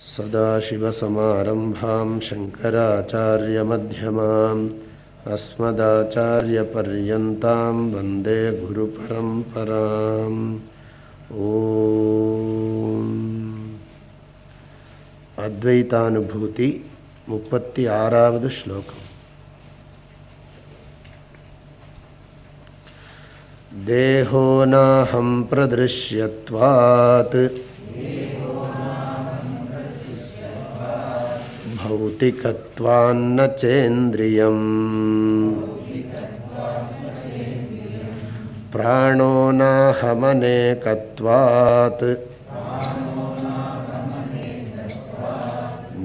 सदाशिवसमारम्भां शङ्कराचार्यमध्यमाम् अस्मदाचार्यपर्यन्तां वंदे गुरुपरम्पराम्। ॐ। अद्वैतानुभूति मुपत्ति आरावद् श्लोकम्। देहो नाहं प्रदृश्यत्वात्। भौतिकत्वान्न चेन्द्रियम् प्राणो नाहमनेकत्वात्।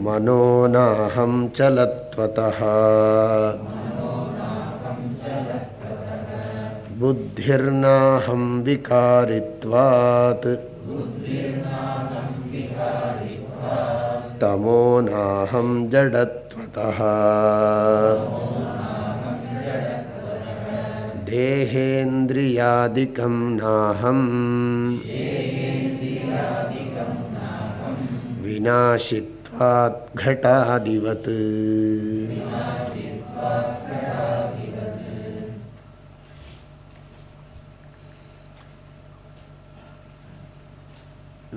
मनो नाहं चलत्वतः। बुद्धिर्नाहं विकारित्वात्। तमो नाहं जडत्वतः देहेन्द्रियादिकं नाहम् विनाशित्वात् घटादिवत्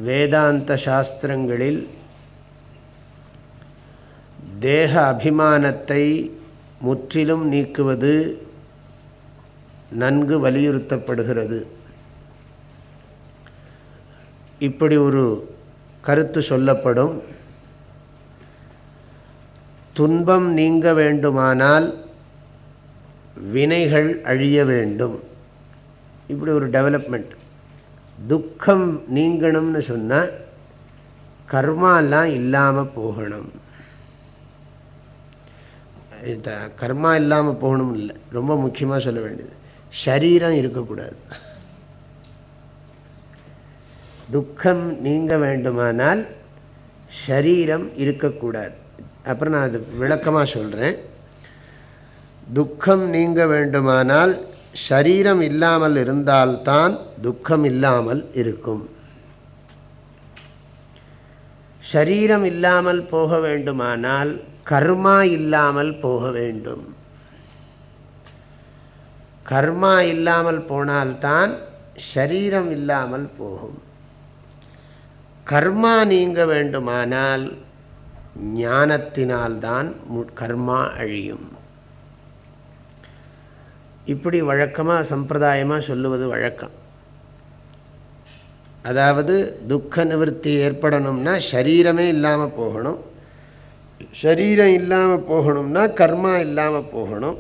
வேதாந்த சாஸ்திரங்களில் தேக அபிமானத்தை முற்றிலும் நீக்குவது நன்கு வலியுறுத்தப்படுகிறது. இப்படி ஒரு கருத்து சொல்லப்படும். துன்பம் நீங்க வேண்டுமானால் வினைகள் அழிய வேண்டும். இப்படி ஒரு டெவலப்மெண்ட் துக்கம் நீங்கணும்னு சொன்னால் கர்மாலாம் இல்லாமல் போகணும். இந்த கர்மா இல்லாமல் போகணும் இல்லை. ரொம்ப முக்கியமாக சொல்ல வேண்டியது. சரீரம் இருக்கக்கூடாது. துக்கம் நீங்க வேண்டுமானால் ஷரீரம் இருக்கக்கூடாது. அப்புறம் நான் அது விளக்கமாக சொல்கிறேன் துக்கம் நீங்க வேண்டுமானால் ஷரீரம் இல்லாமல் இருந்தால்தான் துக்கம் இல்லாமல் இருக்கும். ஷரீரம் இல்லாமல் போக வேண்டுமானால் கர்மா இல்லாமல் போக வேண்டும். கர்மா இல்லாமல் போனால்தான் ஷரீரம் இல்லாமல் போகும். கர்மா நீங்க வேண்டுமானால் ஞானத்தினால்தான் கர்மா அழியும். இப்படி வழக்கமாக சம்பிரதாயமாக சொல்லுவது வழக்கம். அதாவது துக்க நிவர்த்தி ஏற்படணும்னா சரீரமே இல்லாமல் போகணும். சரீரம் இல்லாமல் போகணும்னா கர்மா இல்லாமல் போகணும்.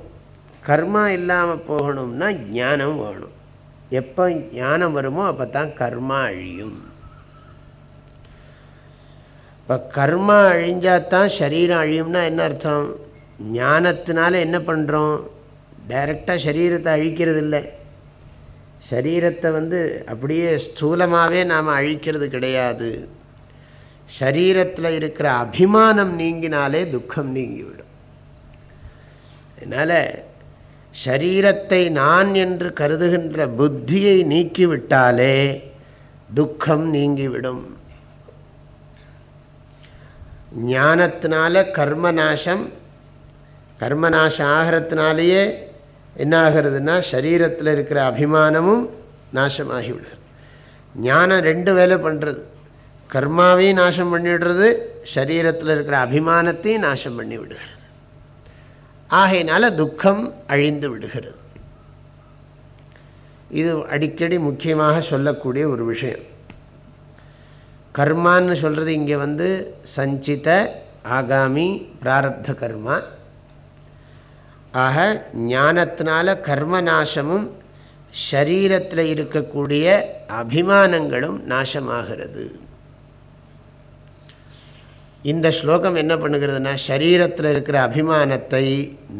கர்மா இல்லாமல் போகணும்னா ஞானம் வேணும். எப்போ ஞானம் வருமோ அப்போ தான் கர்மா அழியும். இப்போ கர்மா அழிஞ்சாதான் சரீரம் அழியும்னா என்ன அர்த்தம்? ஞானத்தினால என்ன பண்ணுறோம் டைரெக்டாக சரீரத்தை அழிக்கிறது இல்லை சரீரத்தை வந்து அப்படியே ஸ்தூலமாகவே நாம் அழிக்கிறது கிடையாது. சரீரத்தில் இருக்கிற அபிமானம் நீங்கினாலே துக்கம் நீங்கிவிடும். அதனால் ஷரீரத்தை நான் என்று கருதுகின்ற புத்தியை நீக்கிவிட்டாலே துக்கம் நீங்கிவிடும். ஞானத்தினால கர்மநாசம் கர்மநாசம் ஆகிறதுனாலேயே என்ன ஆகிறதுனா சரீரத்தில் இருக்கிற அபிமானமும் நாசமாகிவிடுது ஞானம் ரெண்டு வேலை பண்ணுறது கர்மாவையும் நாசம் பண்ணிவிடுறது சரீரத்தில் இருக்கிற அபிமானத்தையும் நாசம் பண்ணி விடுகிறது. ஆகையினால துக்கம் அழிந்து விடுகிறது. இது அடிக்கடி முக்கியமாக சொல்லக்கூடிய ஒரு விஷயம். கர்மான்னு சொல்கிறது இங்கே வந்து சஞ்சித ஆகாமி பிராரப்த கர்மா. ஆக ஞானத்தினால கர்ம நாசமும் சரீரத்தில் இருக்கக்கூடிய அபிமானங்களும் நாசமாகிறது. இந்த ஸ்லோகம் என்ன பண்ணுகிறதுனா சரீரத்தில் இருக்கிற அபிமானத்தை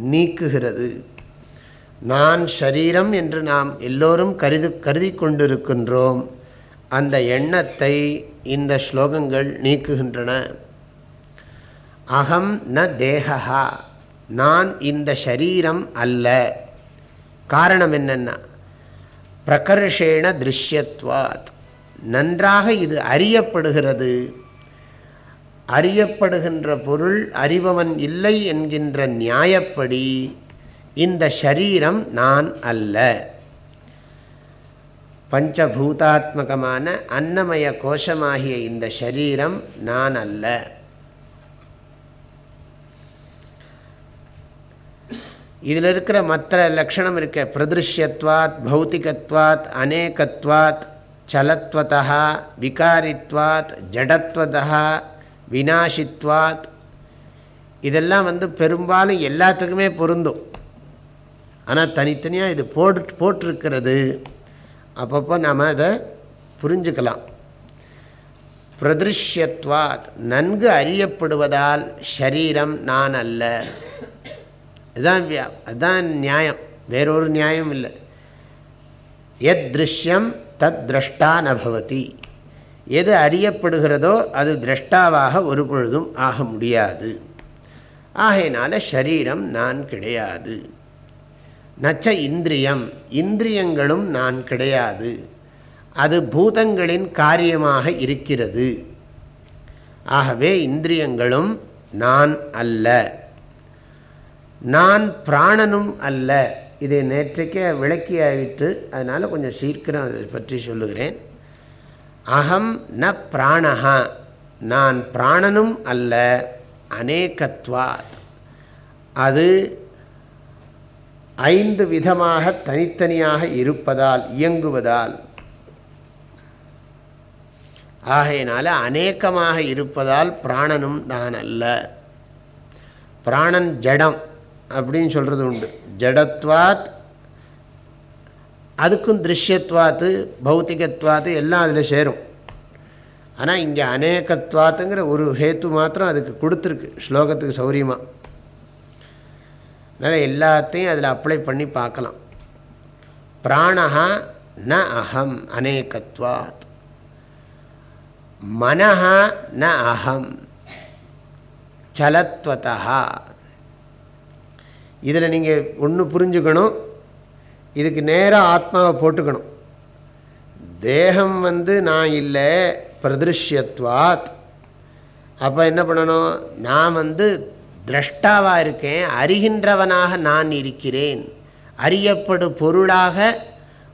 நீக்குகிறது. நான் ஷரீரம் என்று நாம் எல்லோரும் கருது கருதி கொண்டிருக்கின்றோம். அந்த எண்ணத்தை இந்த ஸ்லோகங்கள் நீக்குகின்றன. அகம் ந தேகா நான் இந்த ஷரீரம் அல்ல. காரணம் என்னென்னா பிரகர்ஷேண திருஷ்யத்வாத். நன்றாக இது அறியப்படுகிறது. அறியப்படுகின்ற பொருள் அறிபவன் இல்லை என்கின்ற நியாயப்படி இந்த ஷரீரம் நான் அல்ல. பஞ்சபூதாத்மகமான அன்னமய கோஷமாகிய இந்த ஷரீரம் நான் அல்ல. இதில் இருக்கிற மற்ற லக்ஷணம் இருக்க பிரதிருஷ்யத்வாத் பௌத்திகத்வாத் அநேகத்வாத் சலத்வதா விகாரித்வாத் ஜடத்வதா வினாஷித்வாத் இதெல்லாம் வந்து பெரும்பாலும் எல்லாத்துக்குமே பொருந்தும். ஆனால் தனித்தனியாக இது போட்டு போட்டிருக்கிறது. அப்பப்போ நாம் அதை புரிஞ்சுக்கலாம். பிரதிருஷ்யத்வாத் நன்கு அறியப்படுவதால் ஷரீரம் நான் அல்ல. இதுதான் அதுதான் நியாயம். வேறொரு நியாயம் இல்லை. எத் திருஷ்யம் தத் திரஷ்டா நபவதி எது அறியப்படுகிறதோ அது திரஷ்டாவாக ஒரு பொழுதும் ஆக முடியாது. ஆகையினால ஷரீரம் நான் கிடையாது. நச்ச இந்திரியம் இந்திரியங்களும் நான் கிடையாது. அது பூதங்களின் காரியமாக இருக்கிறது. ஆகவே இந்திரியங்களும் நான் அல்ல. நான் பிராணனும் அல்ல. இதை நேற்றைக்கே விளக்கி அதனால் கொஞ்சம் சீக்கிரம் அதை பற்றி சொல்லுகிறேன். அகம் ந பிராணஹா. நான் பிராணனும் அல்ல அநேகத்வாத். அது ஐந்து விதமாக தனித்தனியாக இருப்பதால் இயங்குவதால். ஆகையினால அநேக்கமாக இருப்பதால் பிராணனும் நான் அல்ல. பிராணன் ஜடம் அப்படின்னு சொல்கிறது உண்டு. ஜடத்வாத் அதுக்கும் திருஷ்யத்வாத்து பௌத்திகத்வாத்து எல்லாம் அதில் சேரும். ஆனால் இங்கே அநேகத்வாத்துங்கிற ஒரு ஹேத்து மாத்திரம் அதுக்கு கொடுத்துருக்கு ஸ்லோகத்துக்கு சௌரியமாக அதனால் எல்லாத்தையும் அதில் அப்ளை பண்ணி பார்க்கலாம். பிராணஹா ந அகம் அநேகத்வாத். மனஹா ந அகம் சலத்வதா இதில் நீங்கள் ஒன்று புரிஞ்சுக்கணும். இதுக்கு நேராக ஆத்மாவை போட்டுக்கணும். தேகம் வந்து நான் இல்லை பிரதிருஷ்யத்வாத். அப்போ என்ன பண்ணணும்? நான் வந்து திரஷ்டாவாக இருக்கேன் அறிகின்றவனாக நான் இருக்கிறேன். அறியப்படு பொருளாக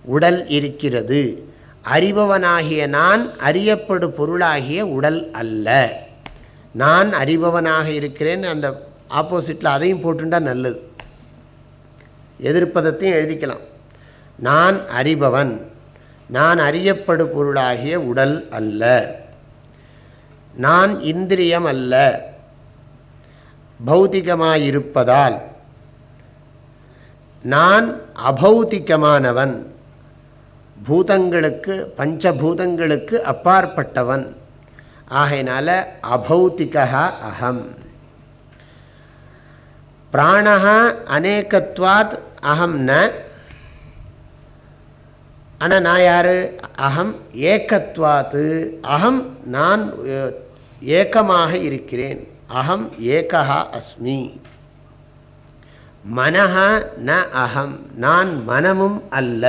உடல் இருக்கிறது. அறிபவனாகிய நான் அறியப்படு பொருளாகிய உடல் அல்ல. நான் அறிபவனாக இருக்கிறேன் அந்த ஆப்போசிட்டில் அதையும் போட்டுண்டா நல்லது. எதிர்ப்பதத்தையும் எழுதிக்கலாம். நான் அறிபவன். நான் அறியப்படு பொருளாகிய உடல் அல்ல. நான் இந்திரியம் அல்ல பௌதிகமாயிருப்பதால். நான் அபௌத்திகமானவன் பூதங்களுக்கு பஞ்சபூதங்களுக்கு அப்பாற்பட்டவன். ஆகையினால அபௌத்திகா அகம் பிராணா அநேகத்வாத் அகம் ந ஆனால் நான் யார்? அகம் ஏக்கத்வாத்து. அகம் நான் ஏக்கமாக இருக்கிறேன். அகம் ஏகா அஸ்மி. மனஹா ந அகம். நான் மனமும் அல்ல.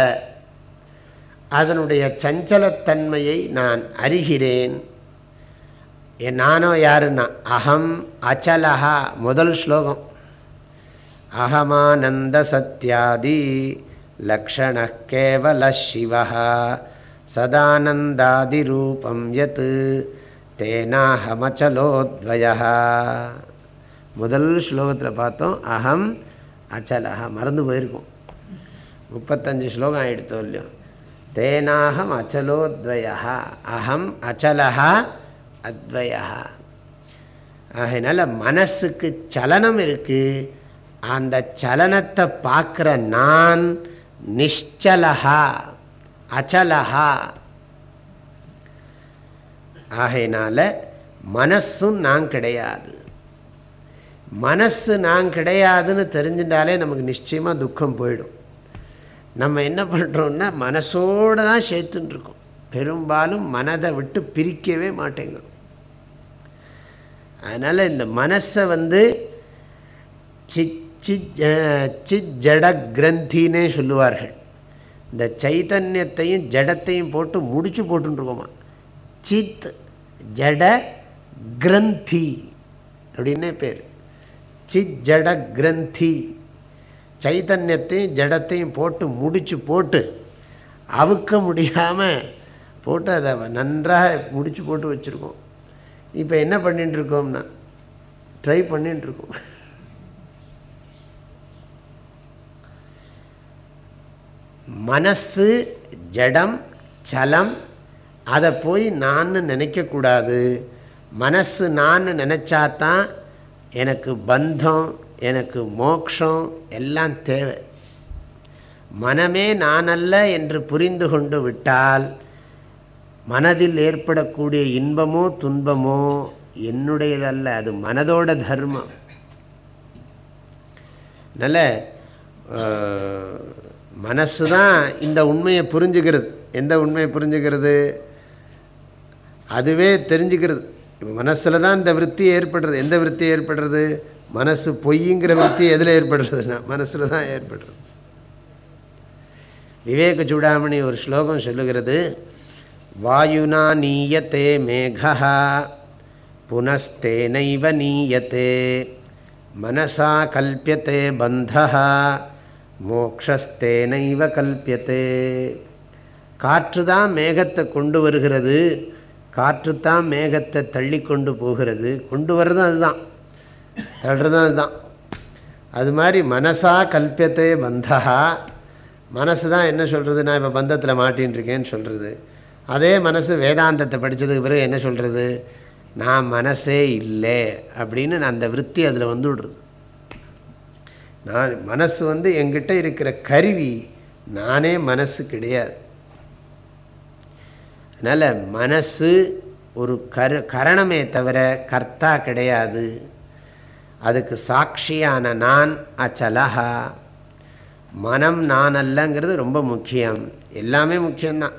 அதனுடைய சஞ்சலத்தன்மையை நான் அறிகிறேன். நானோ யாருன்னா? அகம் அச்சலஹா. முதல் ஸ்லோகம். அகமானந்த சத்யாதி. லக்ஷண கேவல சிவ சதானந்தாதிரூபம் யத் தேனாஹமச்சலோத்வய முதல் ஸ்லோகத்தில் பார்த்தோம் அகம் அச்சலஹா மறந்து போயிருக்கோம். முப்பத்தஞ்சு ஸ்லோகம் ஆகிடுத்தோம் இல்லையோ? தேனாகம் அச்சலோத்வயா அகம் அச்சலஹா அத்வயா. ஆகையினால மனசுக்கு சலனம் இருக்குது அந்த சலனத்தை பார்க்குற நான் நிஷ்சலஹா அச்சலஹா ஆகையினால மனசும் நான் கிடையாது. மனசு நான் கிடையாதுன்னு தெரிஞ்சுட்டாலே நமக்கு நிச்சயமாக துக்கம் போயிடும். நம்ம என்ன பண்ணுறோம்னா மனசோடு தான் சேர்த்துட்டுருக்கோம் பெரும்பாலும் மனதை விட்டு பிரிக்கவே மாட்டேங்கிறோம். அதனால் இந்த மனசை வந்து சித் சித் ஜட கிரந்தினே சொல்லுவார்கள். இந்த சைத்தன்யத்தையும் ஜடத்தையும் போட்டு முடிச்சு போட்டுருக்கோமா சித் ஜட கிரந்தி அப்படின்னே பேர். சித் ஜட கிரந்தி சைத்தன்யத்தையும் ஜடத்தையும் போட்டு முடிச்சு போட்டு அவுக்க முடியாமல் போட்டு அதை நன்றாக முடிச்சு போட்டு வச்சுருக்கோம். இப்போ என்ன பண்ணிட்டுருக்கோம்னா ட்ரை பண்ணிட்டுருக்கோம் மனசு ஜடம் சலம் அதை போய் நான் நினைக்கக்கூடாது. மனசு நான் நினச்சாதான் எனக்கு பந்தம் எனக்கு மோக்ஷம் எல்லாம் தேவை. மனமே நானல்ல என்று புரிந்து கொண்டு விட்டால் மனதில் ஏற்படக்கூடிய இன்பமோ துன்பமோ என்னுடையதல்ல அது மனதோட தர்மம். நல்ல மனசு தான் இந்த உண்மையை புரிஞ்சுக்கிறது. எந்த உண்மையை புரிஞ்சுக்கிறது? அதுவே தெரிஞ்சுக்கிறது. இப்போ மனசில் தான் இந்த விற்பி ஏற்படுறது. எந்த விற்பி ஏற்படுறது? மனசு பொய்ங்கிற விற்பி எதில் ஏற்படுறதுன்னா மனசில் தான் ஏற்படுறது. விவேக சூடாமணி ஒரு ஸ்லோகம் சொல்லுகிறது வாயுனா நீயத்தே மேகா புனஸ்தேனைவ நீயத்தே மனசா கல்பியத்தே பந்தா மோக்ஷஸ்தேனைவ கல்பியத்தே. காற்று தான் மேகத்தை கொண்டு வருகிறது காற்று தான் மேகத்தை தள்ளி கொண்டு போகிறது. கொண்டு வர்றதும் அதுதான். தள்ளுறதும் அதுதான். அது மாதிரி மனசா கல்பியத்தே பந்தா. மனசு தான் என்ன சொல்கிறது நான் இப்போ பந்தத்தில் மாட்டின்ருக்கேன்னு சொல்கிறது அதே மனசு வேதாந்தத்தை படித்ததுக்கு பிறகு என்ன சொல்கிறது நான் மனசே இல்லை அப்படின்னு நான் அந்த விற்பி அதில் வந்து விடுறது நான் மனசு வந்து எங்கிட்ட இருக்கிற கருவி நானே மனசு கிடையாது. அதனால் மனசு ஒரு கரு கரணமே தவிர கர்த்தா கிடையாது. அதுக்கு சாட்சியான நான் அச்சலஹா. மனம் நான் அல்லங்கிறது ரொம்ப முக்கியம். எல்லாமே முக்கியம்தான்.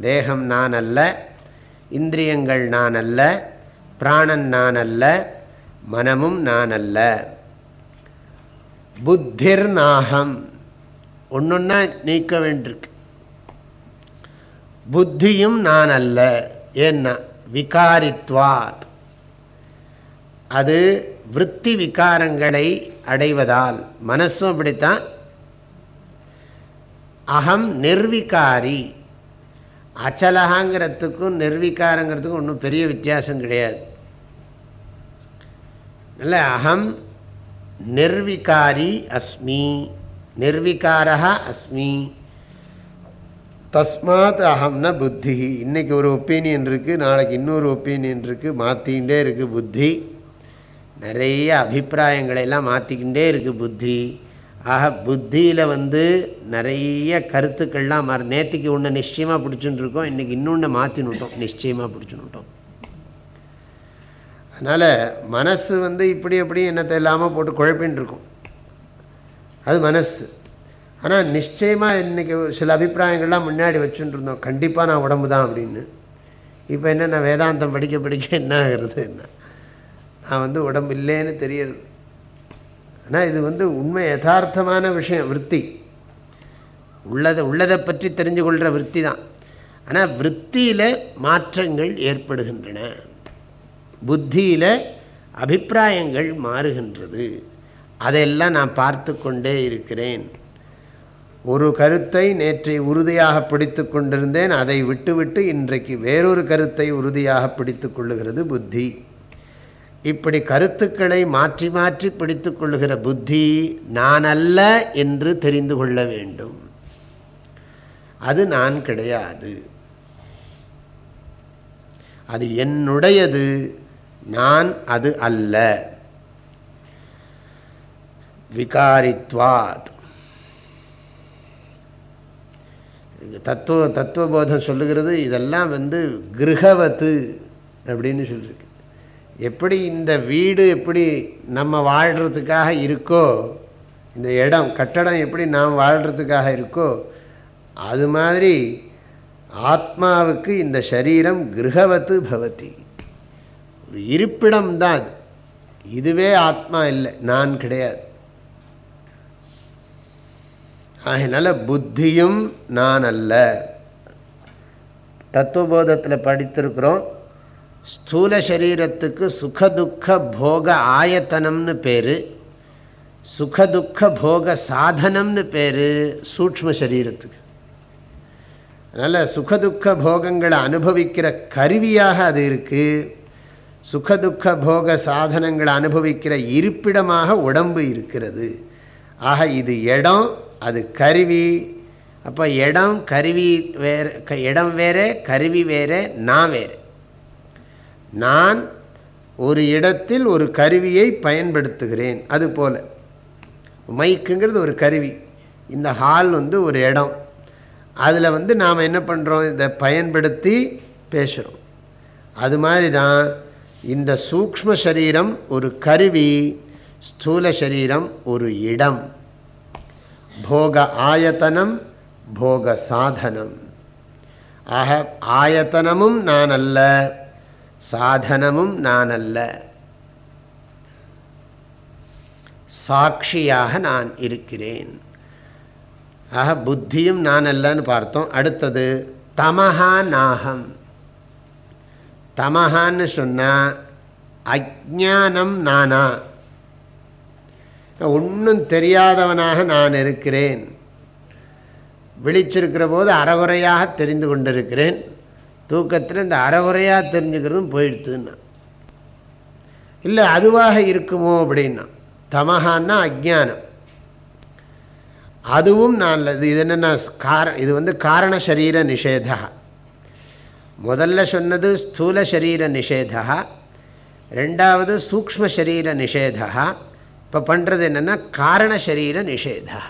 தேகம் நான் அல்ல இந்திரியங்கள் நான் அல்ல பிராணன் நான் அல்ல மனமும் நான் அல்ல. புத்திர் நாகம் ஒன்றுன்னா நீக்க வேண்டியிருக்கு. புத்தியும் நான் அல்ல. ஏன்னா விகாரித்வாத். அது விற்பி விகாரங்களை அடைவதால் மனசும் அப்படித்தான். அகம் நிர்விகாரி. அச்சலகாங்கிறதுக்கும் நிர்விகாரங்கிறதுக்கும் ஒன்றும் பெரிய வித்தியாசம் கிடையாது. இல்லை அகம் நிர்விகாரி அஸ்மி. நிர்விகாரா அஸ்மி. தஸ்மாத் அகம்ன புத்தி. இன்றைக்கி ஒரு ஒப்பீனியன் இருக்குது நாளைக்கு இன்னொரு ஒப்பீனியன் இருக்குது மாற்றிக்கிட்டே இருக்குது புத்தி. நிறைய அபிப்பிராயங்களையெல்லாம் மாற்றிக்கிட்டே இருக்குது புத்தி. ஆக புத்தியில் வந்து நிறைய கருத்துக்கள்லாம் மாறு நேற்றுக்கு ஒன்று நிச்சயமாக பிடிச்சுன்னு இருக்கோம் இன்றைக்கி இன்னொன்று மாற்றினுட்டோம் நிச்சயமாக பிடிச்சுன்னுட்டோம் அதனால் மனசு வந்து இப்படி எப்படி என்னத்தை இல்லாமல் போட்டு குழப்பின்னு இருக்கும் அது மனசு. ஆனால் நிச்சயமாக இன்றைக்கி சில அபிப்பிராயங்கள்லாம் முன்னாடி வச்சுட்டு இருந்தோம் கண்டிப்பாக நான் உடம்பு தான் அப்படின்னு. இப்போ என்ன நான் வேதாந்தம் படிக்க படிக்க என்ன ஆகிறது என்ன? நான் வந்து உடம்பு இல்லைன்னு தெரியுது. ஆனால் இது வந்து உண்மை யதார்த்தமான விஷயம் விற்பி. உள்ளதை உள்ளதை பற்றி தெரிஞ்சு கொள்கிற விற்பி தான். ஆனால் விற்த்தியில் மாற்றங்கள் ஏற்படுகின்றன. புத்தியில் அபிப்பிராயங்கள் மாறுகின்றது. அதையெல்லாம் நான் பார்த்து கொண்டே இருக்கிறேன். ஒரு கருத்தை நேற்றை உறுதியாக பிடித்து கொண்டிருந்தேன். அதை விட்டுவிட்டு இன்றைக்கு வேறொரு கருத்தை உறுதியாக பிடித்து கொள்ளுகிறது புத்தி. இப்படி கருத்துக்களை மாற்றி மாற்றி பிடித்து கொள்ளுகிற புத்தி நான் அல்ல என்று தெரிந்து கொள்ள வேண்டும். அது நான் கிடையாது. அது என்னுடையது. நான் அது அல்ல. விகாரித்வாத். தத்துவ தத்துவபோதம் சொல்லுகிறது இதெல்லாம் வந்து கிரகவத்து அப்படின்னு சொல்லியிருக்கு எப்படி இந்த வீடு எப்படி நம்ம வாழ்கிறதுக்காக இருக்கோ இந்த இடம் கட்டடம் எப்படி நாம் வாழ்கிறதுக்காக இருக்கோ அது மாதிரி ஆத்மாவுக்கு இந்த சரீரம் கிரகவத்து பவதி. ஒரு அது. இதுவே ஆத்மா இல்லை நான் கிடையாது. அதனால புத்தியும் நான் அல்ல. தத்துவபோதத்தில் படித்திருக்கிறோம் ஸ்தூல சரீரத்துக்கு சுகதுக்க போக ஆயத்தனம்னு பேர் சுகதுக்க போக சாதனம்னு பேர் சூக்ம சரீரத்துக்கு. அதனால் சுகதுக்க போகங்களை அனுபவிக்கிற கருவியாக அது இருக்குது சுகதுக்க போக சாதனங்களை அனுபவிக்கிற இருப்பிடமாக உடம்பு இருக்கிறது. ஆக இது இடம் அது கருவி. அப்போ இடம் கருவி வேறு இடம் வேறே கருவி வேறு நான் வேறு. நான் ஒரு இடத்தில் ஒரு கருவியை பயன்படுத்துகிறேன். அது போல். மைக்குங்கிறது ஒரு கருவி. இந்த ஹால் வந்து ஒரு இடம். அதில் வந்து நாம் என்ன பண்ணுறோம் இதை பயன்படுத்தி பேசுகிறோம் அது மாதிரி தான் இந்த சூக்ம சரீரம் ஒரு கருவி ஸ்தூல சரீரம் ஒரு இடம். போக ஆயத்தனம் போக சாதனம். ஆக ஆயத்தனமும் நான் அல்ல சாதனமும் நான் அல்ல சாட்சியாக நான் இருக்கிறேன். ஆக புத்தியும் நான் அல்லன்னு பார்த்தோம். அடுத்தது தமஹா நாகம். தமஹான்னு சொன்னால் அஜானம் நானா? ஒன்றும் தெரியாதவனாக நான் இருக்கிறேன். விழிச்சிருக்கிற போது அறகுறையாக தெரிந்து கொண்டிருக்கிறேன். தூக்கத்தில் இந்த அறகுறையாக தெரிஞ்சுக்கிறதும் போயிடுத்துன்னா. இல்லை அதுவாக இருக்குமோ அப்படின்னா தமஹான்னா அஜானம் அதுவும் நான் இது என்னென்னா கார இது வந்து காரண சரீர நிஷேதா. முதல்ல சொன்னது ஸ்தூல சரீர நிஷேதா ரெண்டாவது சூக்ம சரீர நிஷேதா இப்போ பண்ணுறது என்னென்னா காரண சரீர நிஷேதா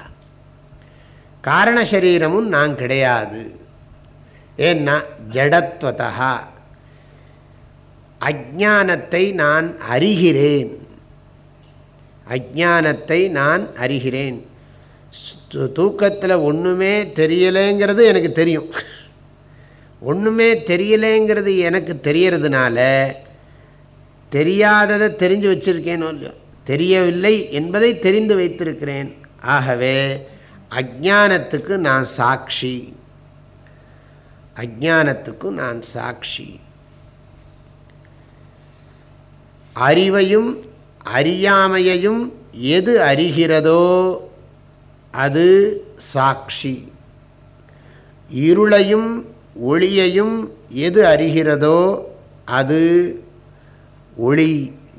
காரண சரீரமும் நான் கிடையாது. ஏன்னா ஜடத்வதா அஜானத்தை நான் அறிகிறேன். அஜானத்தை நான் அறிகிறேன். தூக்கத்தில் ஒன்றுமே தெரியலைங்கிறது எனக்கு தெரியும். ஒன்றுமே தெரியலைங்கிறது எனக்கு தெரியறதுனால தெரியாததை தெரிஞ்சு வச்சிருக்கேனோ இல்லையோ தெரியவில்லை என்பதை தெரிந்து வைத்திருக்கிறேன். ஆகவே அஜானத்துக்கு நான் சாட்சி. அஜானத்துக்கு நான் சாட்சி. அறிவையும் அறியாமையையும் எது அறிகிறதோ அது சாட்சி. இருளையும் ஒளியையும் எது அறிகிறதோ அது ஒளி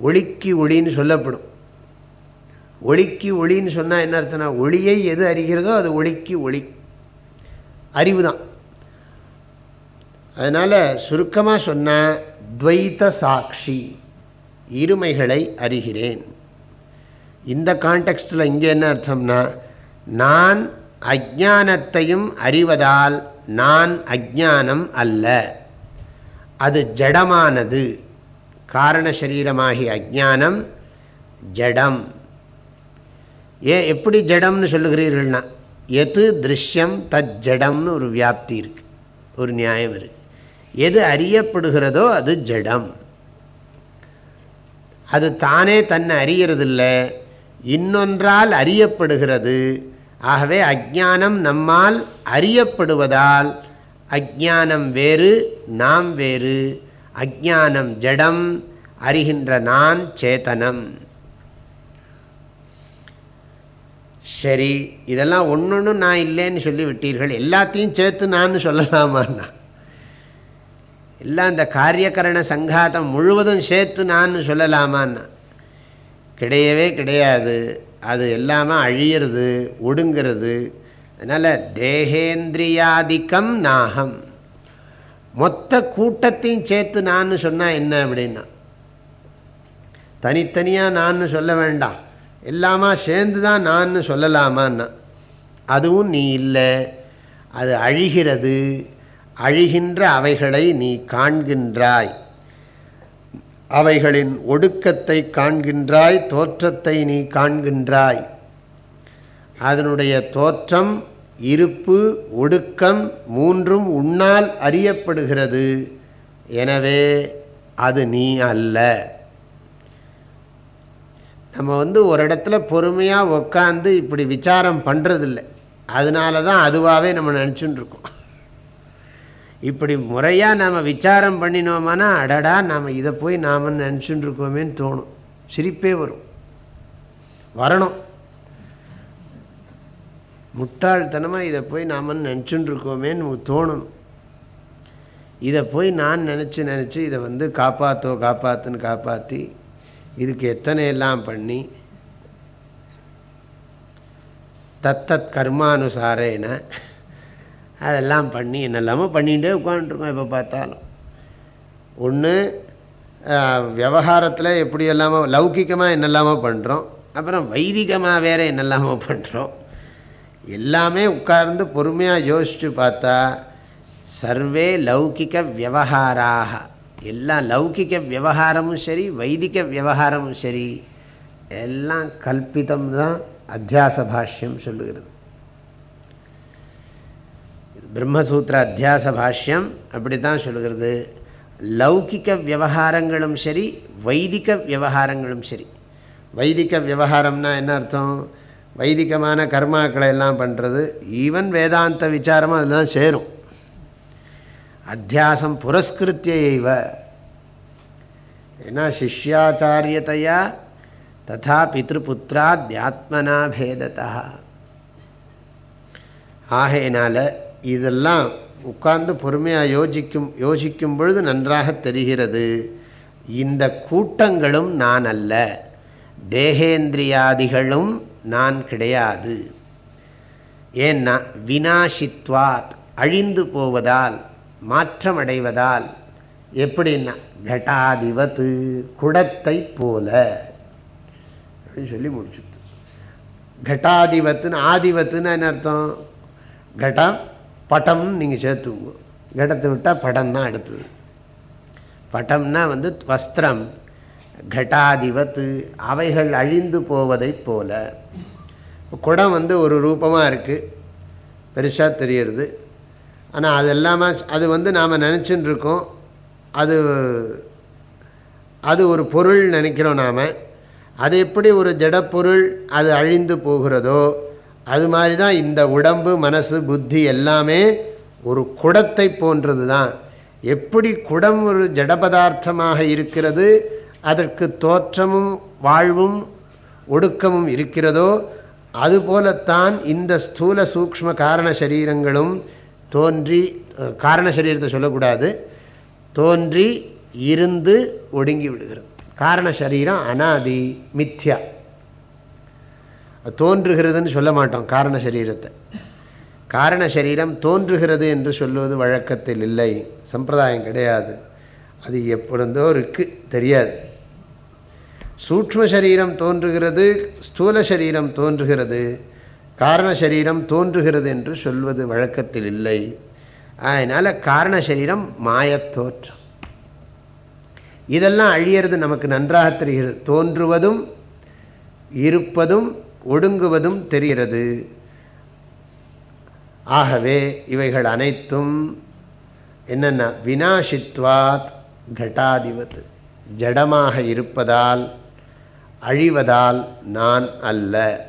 ஒளிக்கு ஒளின்னு சொல்லப்படும். ஒளிக்கு ஒளின்னு சொன்னால் என்ன அர்த்தம்னா ஒளியை எது அறிகிறதோ அது ஒளிக்கு ஒளி. அறிவு தான் அதனால் சுருக்கமாக சொன்னால் துவைத்த சாட்சி இருமைகளை அறிகிறேன். இந்த கான்டெக்ஸ்டில் இங்கே என்ன அர்த்தம்னா நான் அஜானத்தையும் அறிவதால் நான் அஜானம் அல்ல. அது ஜடமானது. காரண சரீரமாகி அஜானம் ஜடம். ஏ எப்படி ஜடம்னு சொல்லுகிறீர்கள்னா எது திருஷ்யம் தத் ஜடம்னு ஒரு வியாப்தி இருக்கு. ஒரு நியாயம் இருக்கு. எது அறியப்படுகிறதோ அது ஜடம். அது தானே தன்னை அறியறதில்லை. இன்னொன்றால் அறியப்படுகிறது. ஆகவே அஜானம் நம்மால் அறியப்படுவதால் அஜானம் வேறு நாம் வேறு. அஜானம் ஜடம் அறிகின்ற நான் சேத்தனம். சரி இதெல்லாம் ஒன்று நான் இல்லைன்னு சொல்லி விட்டீர்கள். எல்லாத்தையும் சேர்த்து நான் சொல்லலாமான்னா எல்லாம் இந்த காரியக்கரண சங்காதம் முழுவதும் சேர்த்து நான் சொல்லலாமான்னா கிடையவே கிடையாது. அது எல்லாமே அழியிறது ஒடுங்கிறது. அதனால் தேகேந்திரியாதிக்கம் நாகம். மொத்த கூட்டத்தையும் சேர்த்து நான் சொன்னால் என்ன அப்படின்னா? தனித்தனியாக நான் சொல்ல வேண்டாம். எல்லாமா சேர்ந்து தான் நான் சொல்லலாமான்னா? அதுவும் நீ இல்லை. அது அழிகிறது. அழிகின்ற அவைகளை நீ காண்கின்றாய். அவைகளின் ஒடுக்கத்தை காண்கின்றாய் தோற்றத்தை நீ காண்கின்றாய். அதனுடைய தோற்றம் இருப்பு ஒடுக்கம் மூன்றும் உன்னால் அறியப்படுகிறது. எனவே அது நீ அல்ல. நம்ம வந்து ஒரு இடத்துல பொறுமையாக உக்காந்து இப்படி விசாரம் பண்ணுறதில்ல அதனால தான் அதுவாகவே நம்ம நினச்சின்னு இருக்கோம். இப்படி முறையாக நாம் விசாரம் பண்ணினோமானா அடடா நாம் இதை போய் நாம் நினச்சின்னு இருக்கோமேன்னு தோணும். சிரிப்பே வரும். வரணும். முட்டாள்தனமாக இதை போய் நாம் நினச்சின்னு இருக்கோமேன்னு தோணும். இதை போய் நான் நினச்சி நினச்சி இதை வந்து காப்பாற்றோ காப்பாற்றுன்னு காப்பாற்றி இதுக்கு எத்தனை எல்லாம் பண்ணி தத்தத் கர்மானுசாரேன அதெல்லாம் பண்ணி என்னெல்லாமோ பண்ணிகிட்டே உட்காந்துருக்கோம் எப்போ பார்த்தாலும். ஒன்று விவகாரத்தில் எப்படி எல்லாமோ லௌக்கிகமாக என்னெல்லாமோ பண்ணுறோம் அப்புறம் வைதிகமாக வேறு என்னெல்லாமோ பண்ணுறோம் எல்லாமே உட்கார்ந்து பொறுமையாக யோசித்து பார்த்தா சர்வே லௌகிக விவகாராக. எல்லாம் லௌகிக விவகாரமும் சரி வைதிக விவகாரமும் சரி எல்லாம் கல்பிதம் தான் அத்தியாச பாஷ்யம் சொல்லுகிறது. பிரம்மசூத்திர அத்தியாச பாஷ்யம். அப்படி தான் சொல்லுகிறது லௌகிக விவகாரங்களும் சரி வைதிக விவகாரங்களும் சரி. வைதிக விவகாரம்னா என்ன அர்த்தம்? வைதிகமான கர்மாக்களை எல்லாம் பண்ணுறது ஈவன் வேதாந்த விசாரமும் அதில் தான் சேரும். அத்தியாசம் புரஸ்கிருத்தியைவ. ஏன்னா சிஷ்யாச்சாரியத்தையா ததா பித்ருபுத்திராத்யாத்மனா பேதத்தா ஆகையினால் இதெல்லாம் உட்கார்ந்து பொறுமையாக யோசிக்கும் யோசிக்கும் பொழுது நன்றாக தெரிகிறது. இந்த கூட்டங்களும் நான் அல்ல. தேகேந்திரியாதிகளும் நான் கிடையாது. ஏன்னா வினாசித்வாத் அழிந்து போவதால் மாற்றமடைவதால் எப்படின்னா கட்டாதிபத்து குடத்தை போல. அப்படின்னு சொல்லி முடிச்சுட்டு. கட்டாதிபத்துன்னு ஆதிபத்துன்னு என்ன அர்த்தம்? கடம் பட்டம்னு நீங்கள் சேர்த்துங்க கடத்தை விட்டால் படம் தான் அடுத்தது பட்டம்னா வந்து வஸ்திரம் கட்டாதிபத்து அவைகள் அழிந்து போவதைப் போல. குடம் வந்து ஒரு ரூபமாக இருக்குது பெருசாக தெரியறது. ஆனால் அது இல்லாமல் அது வந்து நாம் நினச்சின்னு இருக்கோம். அது அது ஒரு பொருள் நினைக்கிறோம் நாம். அது எப்படி ஒரு ஜடப்பொருள் அது அழிந்து போகிறதோ அது மாதிரி தான் இந்த உடம்பு மனசு புத்தி எல்லாமே ஒரு குடத்தை போன்றது தான் எப்படி குடம் ஒரு ஜடபதார்த்தமாக இருக்கிறது அதற்கு தோற்றமும் வாழ்வும் ஒடுக்கமும் இருக்கிறதோ அதுபோலத்தான் இந்த ஸ்தூல சூக்ம காரண சரீரங்களும் தோன்றி காரண சரீரத்தை சொல்லக்கூடாது தோன்றி இருந்து ஒடுங்கி விடுகிறது. காரண சரீரம் அனாதி மித்யா. தோன்றுகிறதுன்னு சொல்ல மாட்டோம் காரண சரீரத்தை. காரண சரீரம் தோன்றுகிறது என்று சொல்லுவது வழக்கத்தில் இல்லை சம்பிரதாயம் கிடையாது. அது எப்பொழுதோ இருக்குது தெரியாது. சூக்ம சரீரம் தோன்றுகிறது ஸ்தூல சரீரம் தோன்றுகிறது காரண சரீரம் தோன்றுகிறது என்று சொல்வது வழக்கத்தில் இல்லை. அதனால் காரண சரீரம் மாயத்தோற்றம் இதெல்லாம் அழியிறது நமக்கு நன்றாக தெரிகிறது. தோன்றுவதும் இருப்பதும் ஒடுங்குவதும் தெரிகிறது. ஆகவே இவைகள் அனைத்தும் என்னென்ன? வினாஷித்வாத் கட்டாதிபத் ஜடமாக இருப்பதால் அழிவதால் நான் அல்ல.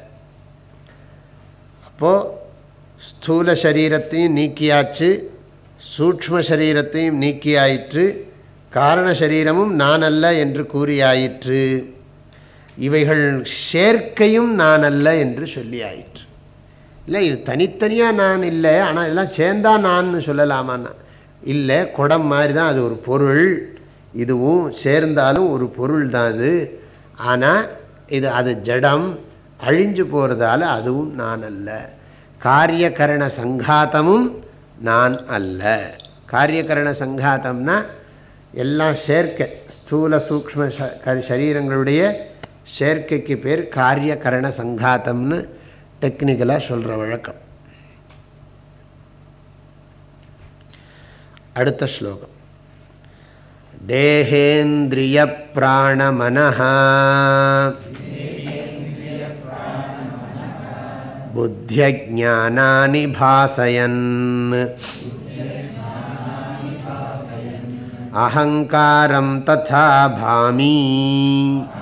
அப்போது ஸ்தூல சரீரத்தையும் நீக்கியாச்சு சூக்ம சரீரத்தையும் நீக்கியாயிற்று காரண சரீரமும் நான் அல்ல என்று கூறியாயிற்று. இவைகள் சேர்க்கையும் நான் அல்ல என்று சொல்லி ஆயிற்று இல்லை இது தனித்தனியாக நான் இல்லை ஆனால் எல்லாம் சேர்ந்தா நான் சொல்லலாமான்னா? இல்லை குடம் மாதிரி தான் அது ஒரு பொருள். இதுவும் சேர்ந்தாலும் ஒரு பொருள் தான் அது. ஆனால் இது அது ஜடம் அழிஞ்சு போகிறதால அதுவும் நான் அல்ல. காரியகரண சங்காத்தமும் நான் அல்ல. காரியகரண சங்காத்தம்னா எல்லாம் சேர்க்கை ஸ்தூல சூக்ம சரீரங்களுடைய சேர்க்கைக்கு பேர் காரிய கரண சங்காத்தம்னு டெக்னிக்கலாக சொல்கிற வழக்கம். அடுத்த ஸ்லோகம். தேகேந்திரிய பிராணமனஹா. புத்தியஜானி பாசயன். அகங்காரம் ததா பாமி.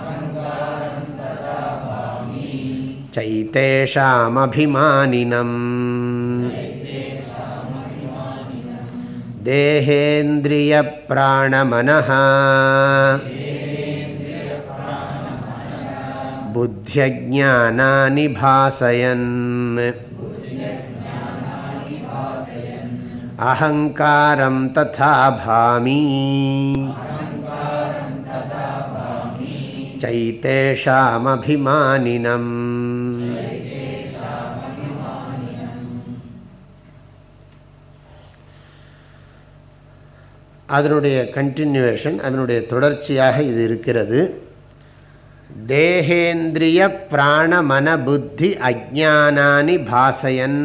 चैतेषामभिमानिनम्। देहेन्द्रियप्राणमनः। बुद्ध्यज्ञानानि भासयन्। अहङ्कारं तथा भामि। चैतेषामभिमानिनम्। அதனுடைய கண்டினியூவேஷன் அதனுடைய தொடர்ச்சியாக இது இருக்கிறது. தேகேந்திரிய பிராண மன புத்தி அஜானானி பாசயன்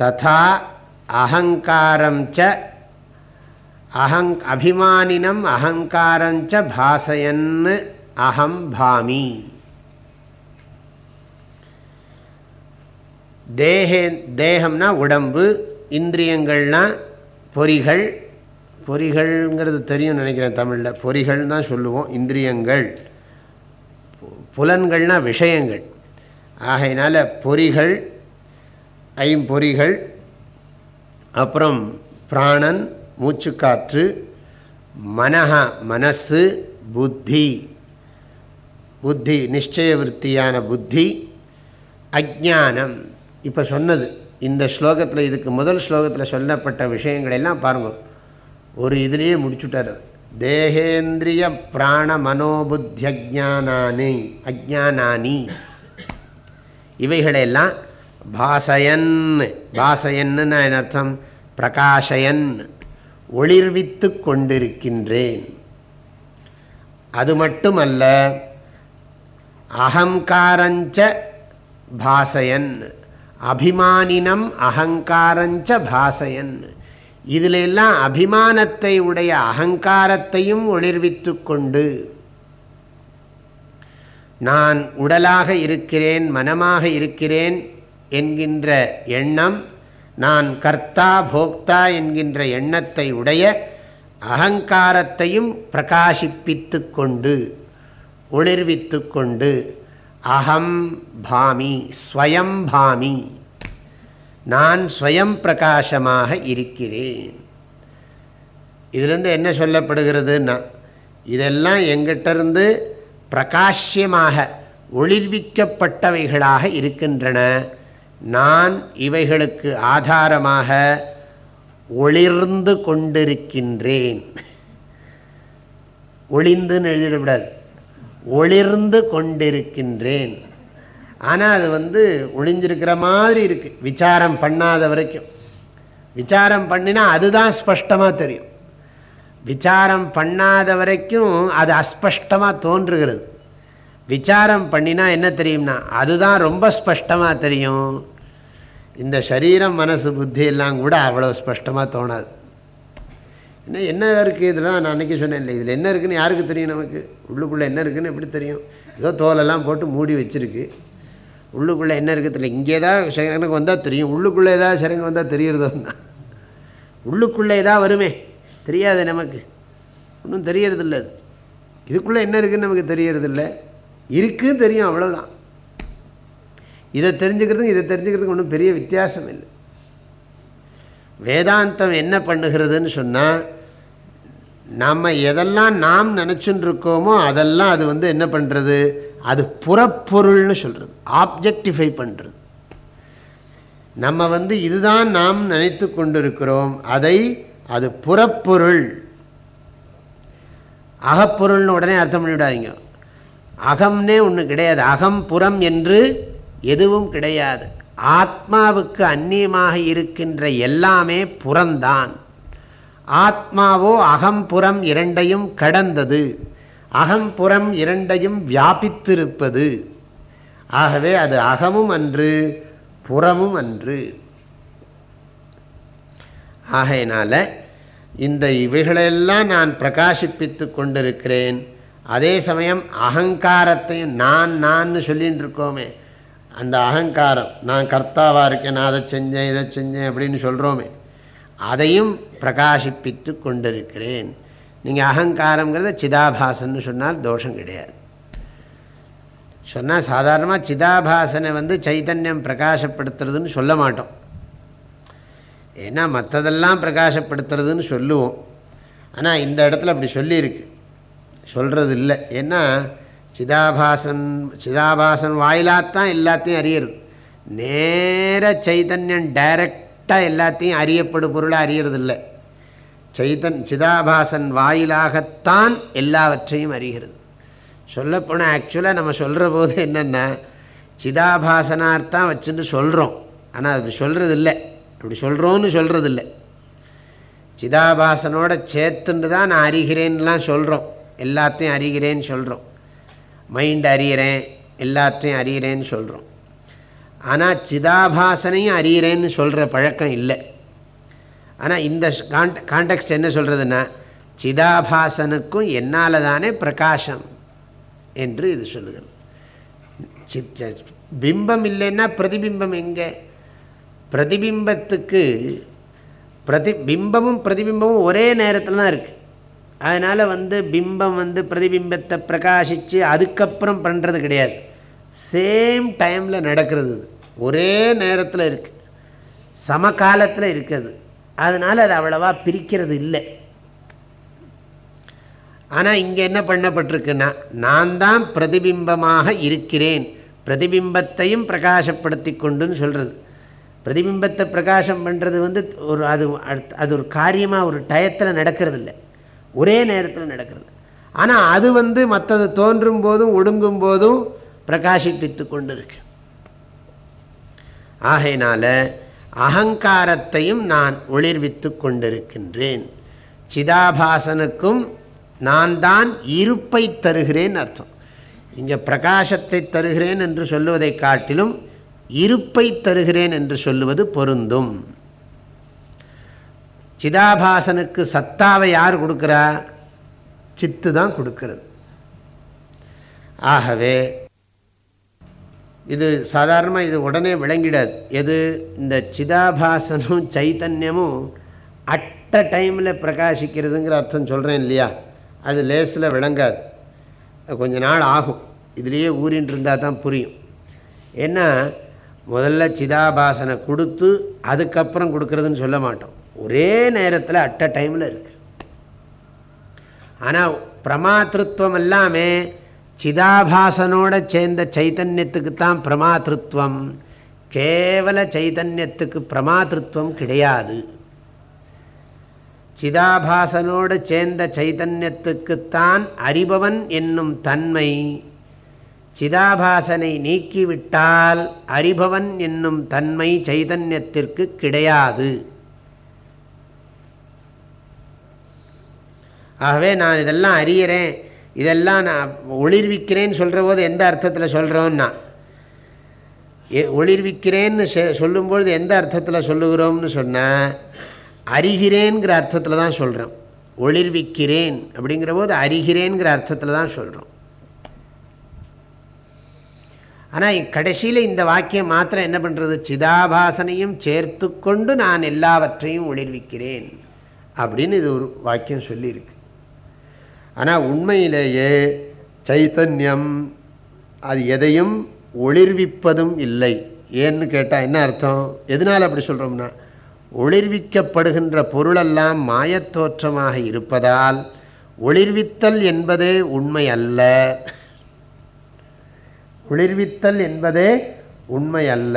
ததா அகங்காரம் ச அகங் அபிமானினம் அகங்காரஞ்ச பாசயன் அகம் பாமி. தேகே தேகம்னா உடம்பு இந்திரியங்கள்னா பொறிகள் பொறிகள்ங்கிறது தெரியும் நினைக்கிறேன் தமிழில். பொறிகள் தான் சொல்லுவோம் இந்திரியங்கள். புலன்கள்னால் விஷயங்கள். ஆகையினால் பொறிகள் ஐம்பொறிகள் அப்புறம் பிராணன் மூச்சுக்காற்று மனஹா மனசு புத்தி. புத்தி நிச்சய விற்த்தியான புத்தி அஜானம் இப்போ சொன்னது. இந்த ஸ்லோகத்தில் இதுக்கு முதல் ஸ்லோகத்தில் சொல்லப்பட்ட விஷயங்களெல்லாம் பாருங்கள் ஒரு இதுலேயே முடிச்சுட்டார். தேகேந்திரிய பிராண மனோபுத்தி அஜானானி அஜானானி இவைகளெல்லாம் பாசயன் பாசயன்னு அர்த்தம்? பிரகாஷயன் ஒளிர்வித்து கொண்டிருக்கின்றேன். அது மட்டுமல்ல அகங்காரஞ்ச பாசயன். அபிமானினம் அகங்காரஞ்ச பாசயன். இதில் எல்லாம் அபிமானத்தை உடைய அகங்காரத்தையும் ஒளிர்வித்து கொண்டு நான் உடலாக இருக்கிறேன் மனமாக இருக்கிறேன் என்கின்ற எண்ணம் நான் கர்த்தா போக்தா என்கின்ற எண்ணத்தை உடைய அகங்காரத்தையும் பிரகாசிப்பித்து கொண்டு ஒளிர்வித்து கொண்டு அகம் பாமி ஸ்வயம் பாமி. நான் ஸ்வயம் பிரகாசமாக இருக்கிறேன். இதிலிருந்து என்ன சொல்லப்படுகிறதுன்னா இதெல்லாம் எங்கிட்டிருந்து பிரகாஷ்யமாக ஒளிர்விக்கப்பட்டவைகளாக இருக்கின்றன. நான் இவைகளுக்கு ஆதாரமாக ஒளிர்ந்து கொண்டிருக்கின்றேன். ஒளிந்துன்னு எழுதிடக்கூடாது ஒளிர்ந்து கொண்டிருக்கின்றேன். ஆனால் அது வந்து ஒளிஞ்சிருக்கிற மாதிரி இருக்குது விசாரம் பண்ணாத வரைக்கும். விசாரம் பண்ணினா அதுதான் ஸ்பஷ்டமாக தெரியும். விசாரம் பண்ணாத வரைக்கும் அது அஸ்பஷ்டமாக தோன்றுகிறது. விசாரம் பண்ணினா என்ன தெரியும்னா அதுதான் ரொம்ப ஸ்பஷ்டமாக தெரியும். இந்த சரீரம் மனசு புத்தி எல்லாம் கூட அவ்வளோ ஸ்பஷ்டமாக தோணாது. என்ன என்ன இருக்குது இதெல்லாம் நான் அன்றைக்கி சொன்னேன் இல்லை இதில் என்ன இருக்குதுன்னு யாருக்கு தெரியும் நமக்கு? உள்ளுக்குள்ளே என்ன இருக்குதுன்னு எப்படி தெரியும்? ஏதோ தோலெல்லாம் போட்டு மூடி வச்சுருக்கு. உள்ளுக்குள்ளே என்ன இருக்குது இல்லை இங்கே ஏதாவது சரங்கு வந்தால் தெரியும். உள்ளுக்குள்ளே ஏதாவது சரங்கு வந்தால் தெரியறதோன்னா உள்ளுக்குள்ளே ஏதாவது வருமே. தெரியாது நமக்கு. ஒன்றும் தெரியறதில்ல அது. இதுக்குள்ளே என்ன இருக்குதுன்னு நமக்கு தெரியறதில்ல. இருக்குன்னு தெரியும் அவ்வளோதான் இதை தெரிஞ்சுக்கிறதுக்கு இதை தெரிஞ்சுக்கிறதுக்கு ஒன்றும் பெரிய வித்தியாசம் இல்லை. வேதாந்தம் என்ன பண்ணுகிறதுன்னு சொன்னால் நம்ம எதெல்லாம் நாம் நினச்சின்னு இருக்கோமோ அதெல்லாம் அது வந்து என்ன பண்ணுறது அது புறப்பொருள்னு சொல்கிறது ஆப்ஜெக்டிஃபை பண்ணுறது நம்ம வந்து இதுதான் நாம் நினைத்து கொண்டிருக்கிறோம். அதை அது புறப்பொருள். அகப்பொருள்னு உடனே அர்த்தம் பண்ணிவிடாதீங்க. அகம்னே ஒன்று கிடையாது. அகம் புறம் என்று எதுவும் கிடையாது. ஆத்மாவுக்கு அந்நியமாக இருக்கின்ற எல்லாமே புறந்தான் ஆத்மாவோ அகம்புறம் இரண்டையும் கடந்தது. அகம்புறம் இரண்டையும் வியாபித்திருப்பது. ஆகவே அது அகமும் அன்று புறமும் அன்று. ஆகையினால இந்த இவைகளெல்லாம் நான் பிரகாசிப்பித்து கொண்டிருக்கிறேன். அதே சமயம் அகங்காரத்தையும் நான் நான் சொல்லின்னு இருக்கோமே. அந்த அகங்காரம் நான் கர்த்தாவாக இருக்கேன் நான் அதை செஞ்சேன் இதை செஞ்சேன் அப்படின்னு சொல்கிறோமே அதையும் பிரகாசிப்பித்து கொண்டிருக்கிறேன். நீங்கள் அகங்காரங்கிறத சிதாபாசன்னு சொன்னால் தோஷம் கிடையாது. சொன்னால் சாதாரணமாக சிதாபாசனை வந்து சைத்தன்யம் பிரகாசப்படுத்துறதுன்னு சொல்ல மாட்டோம். ஏன்னா மற்றதெல்லாம் பிரகாசப்படுத்துறதுன்னு சொல்லுவோம். ஆனால் இந்த இடத்துல அப்படி சொல்லியிருக்கு. சொல்கிறது இல்லை ஏன்னா சிதாபாசன் சிதாபாசன் வாயிலாத்தான் எல்லாத்தையும் அறியறது. நேர சைதன்யம் கரெக்டாக எல்லாத்தையும் அறியப்படும் பொருளாக அறியறதில்லை. சைதன் சிதாபாசன் வாயிலாகத்தான் எல்லாவற்றையும் அறிகிறது. சொல்லப்போனால் ஆக்சுவலாக நம்ம சொல்கிற போது என்னென்னா சிதாபாசனார்த்தான் வச்சுன்னு சொல்கிறோம் ஆனால் அது சொல்கிறது இல்லை அப்படி சொல்கிறோன்னு சொல்கிறது இல்லை சிதாபாசனோட சேர்த்துன்னு தான் நான் அறிகிறேன்லாம் சொல்கிறோம் எல்லாத்தையும் அறிகிறேன்னு சொல்கிறோம் மைண்ட் அறிகிறேன் எல்லாத்தையும் அறிகிறேன்னு சொல்கிறோம் ஆனால் சிதாபாசனையும் அறிகிறேன்னு சொல்கிற பழக்கம் இல்லை. ஆனால் இந்த காண்ட் காண்டெக்ஸ்ட் என்ன சொல்கிறதுன்னா சிதாபாசனுக்கும் என்னால் தானே பிரகாசம் என்று இது சொல்லுகிறது. பிம்பம் இல்லைன்னா பிரதிபிம்பம் எங்கே? பிரதிபிம்பத்துக்கு பிரதி பிம்பமும் பிரதிபிம்பமும் ஒரே நேரத்தில் தான் இருக்குது அதனால் வந்து பிம்பம் வந்து பிரதிபிம்பத்தை பிரகாசித்து அதுக்கப்புறம் பண்ணுறது கிடையாது. சேம் டைமில் நடக்கிறது ஒரே நேரத்தில் இருக்குது சமகாலத்தில் இருக்குது. அதனால் அது அவ்வளவா பிரிக்கிறது இல்லை. ஆனால் இங்கே என்ன பண்ணப்பட்டிருக்குன்னா நான் தான் பிரதிபிம்பமாக இருக்கிறேன். பிரதிபிம்பத்தையும் பிரகாசப்படுத்தி கொண்டுன்னு சொல்கிறது பிரதிபிம்பத்தை பிரகாசம் பண்ணுறது வந்து ஒரு அது அது ஒரு காரியமாக ஒரு டயத்தில் நடக்கிறது இல்லை ஒரே நேரத்தில் நடக்கிறது. ஆனால் அது வந்து மற்றது தோன்றும் போதும் ஒடுங்கும் போதும் பிரகாசிப்பித்து கொண்டு இருக்கு ஆகையினால அகங்காரத்தையும் நான் ஒளிர்வித்து கொண்டிருக்கின்றேன். சிதாபாசனுக்கும் நான் தான் இருப்பை தருகிறேன் அர்த்தம். இங்கே பிரகாசத்தை தருகிறேன் என்று சொல்லுவதை காட்டிலும் இருப்பை தருகிறேன் என்று சொல்லுவது பொருந்தும். சிதாபாசனுக்கு சத்தாவை யார் கொடுக்குறா? சித்து தான் கொடுக்கிறது. ஆகவே இது சாதாரணமாக இது உடனே விளங்கிடாது. எது? இந்த சிதாபாசனும் சைத்தன்யமும் அட்ட டைமில் பிரகாசிக்கிறதுங்கிற அர்த்தம் சொல்கிறேன் இல்லையா? அது லேஸில் விளங்காது. கொஞ்ச நாள் ஆகும். இதுலேயே ஊறின்னு இருந்தால் தான் புரியும். ஏன்னா முதல்ல சிதாபாசனை கொடுத்து அதுக்கப்புறம் கொடுக்கறதுன்னு சொல்ல மாட்டோம். ஒரே நேரத்தில் அட்ட டைமில் இருக்கு. ஆனால் பிரமாத்திருவம் எல்லாமே சிதாபாசனோட சேர்ந்த சைத்தன்யத்துக்கு தான் பிரமாத்திருவம் கேவல சைதன்யத்துக்கு பிரமாத்திருவம் கிடையாது. சிதாபாசனோடு சேர்ந்த சைதன்யத்துக்குத்தான் அறிபவன் என்னும் தன்மை. சிதாபாசனை நீக்கிவிட்டால் அறிபவன் என்னும் தன்மை சைதன்யத்திற்கு கிடையாது. ஆகவே நான் இதெல்லாம் அறியறேன். இதெல்லாம் நான் ஒளிர்விக்கிறேன்னு சொல்கிற போது எந்த அர்த்தத்தில் சொல்கிறோன்னா ஒளிர்விக்கிறேன்னு சொல்லும்பொழுது எந்த அர்த்தத்தில் சொல்லுகிறோம்னு சொன்னால் அறிகிறேங்கிற அர்த்தத்தில் தான் சொல்கிறோம் ஒளிர்விக்கிறேன் அப்படிங்கிற போது அறிகிறேங்கிற அர்த்தத்தில் தான் சொல்கிறோம் ஆனால் கடைசியில் இந்த வாக்கியம் மாத்திரம் என்ன பண்ணுறது சிதாபாசனையும் சேர்த்து கொண்டு நான் எல்லாவற்றையும் ஒளிர்விக்கிறேன் அப்படின்னு இது ஒரு வாக்கியம் சொல்லியிருக்கு. ஆனால் உண்மையிலேயே சைத்தன்யம் அது எதையும் ஒளிர்விப்பதும் இல்லை. ஏன்னு கேட்டால் என்ன அர்த்தம்? எதனால் அப்படி சொல்கிறோம்னா ஒளிர்விக்கப்படுகின்ற பொருளெல்லாம் மாயத்தோற்றமாக இருப்பதால் ஒளிர்வித்தல் என்பதே உண்மை அல்ல. ஒளிர்வித்தல் என்பதே உண்மை அல்ல.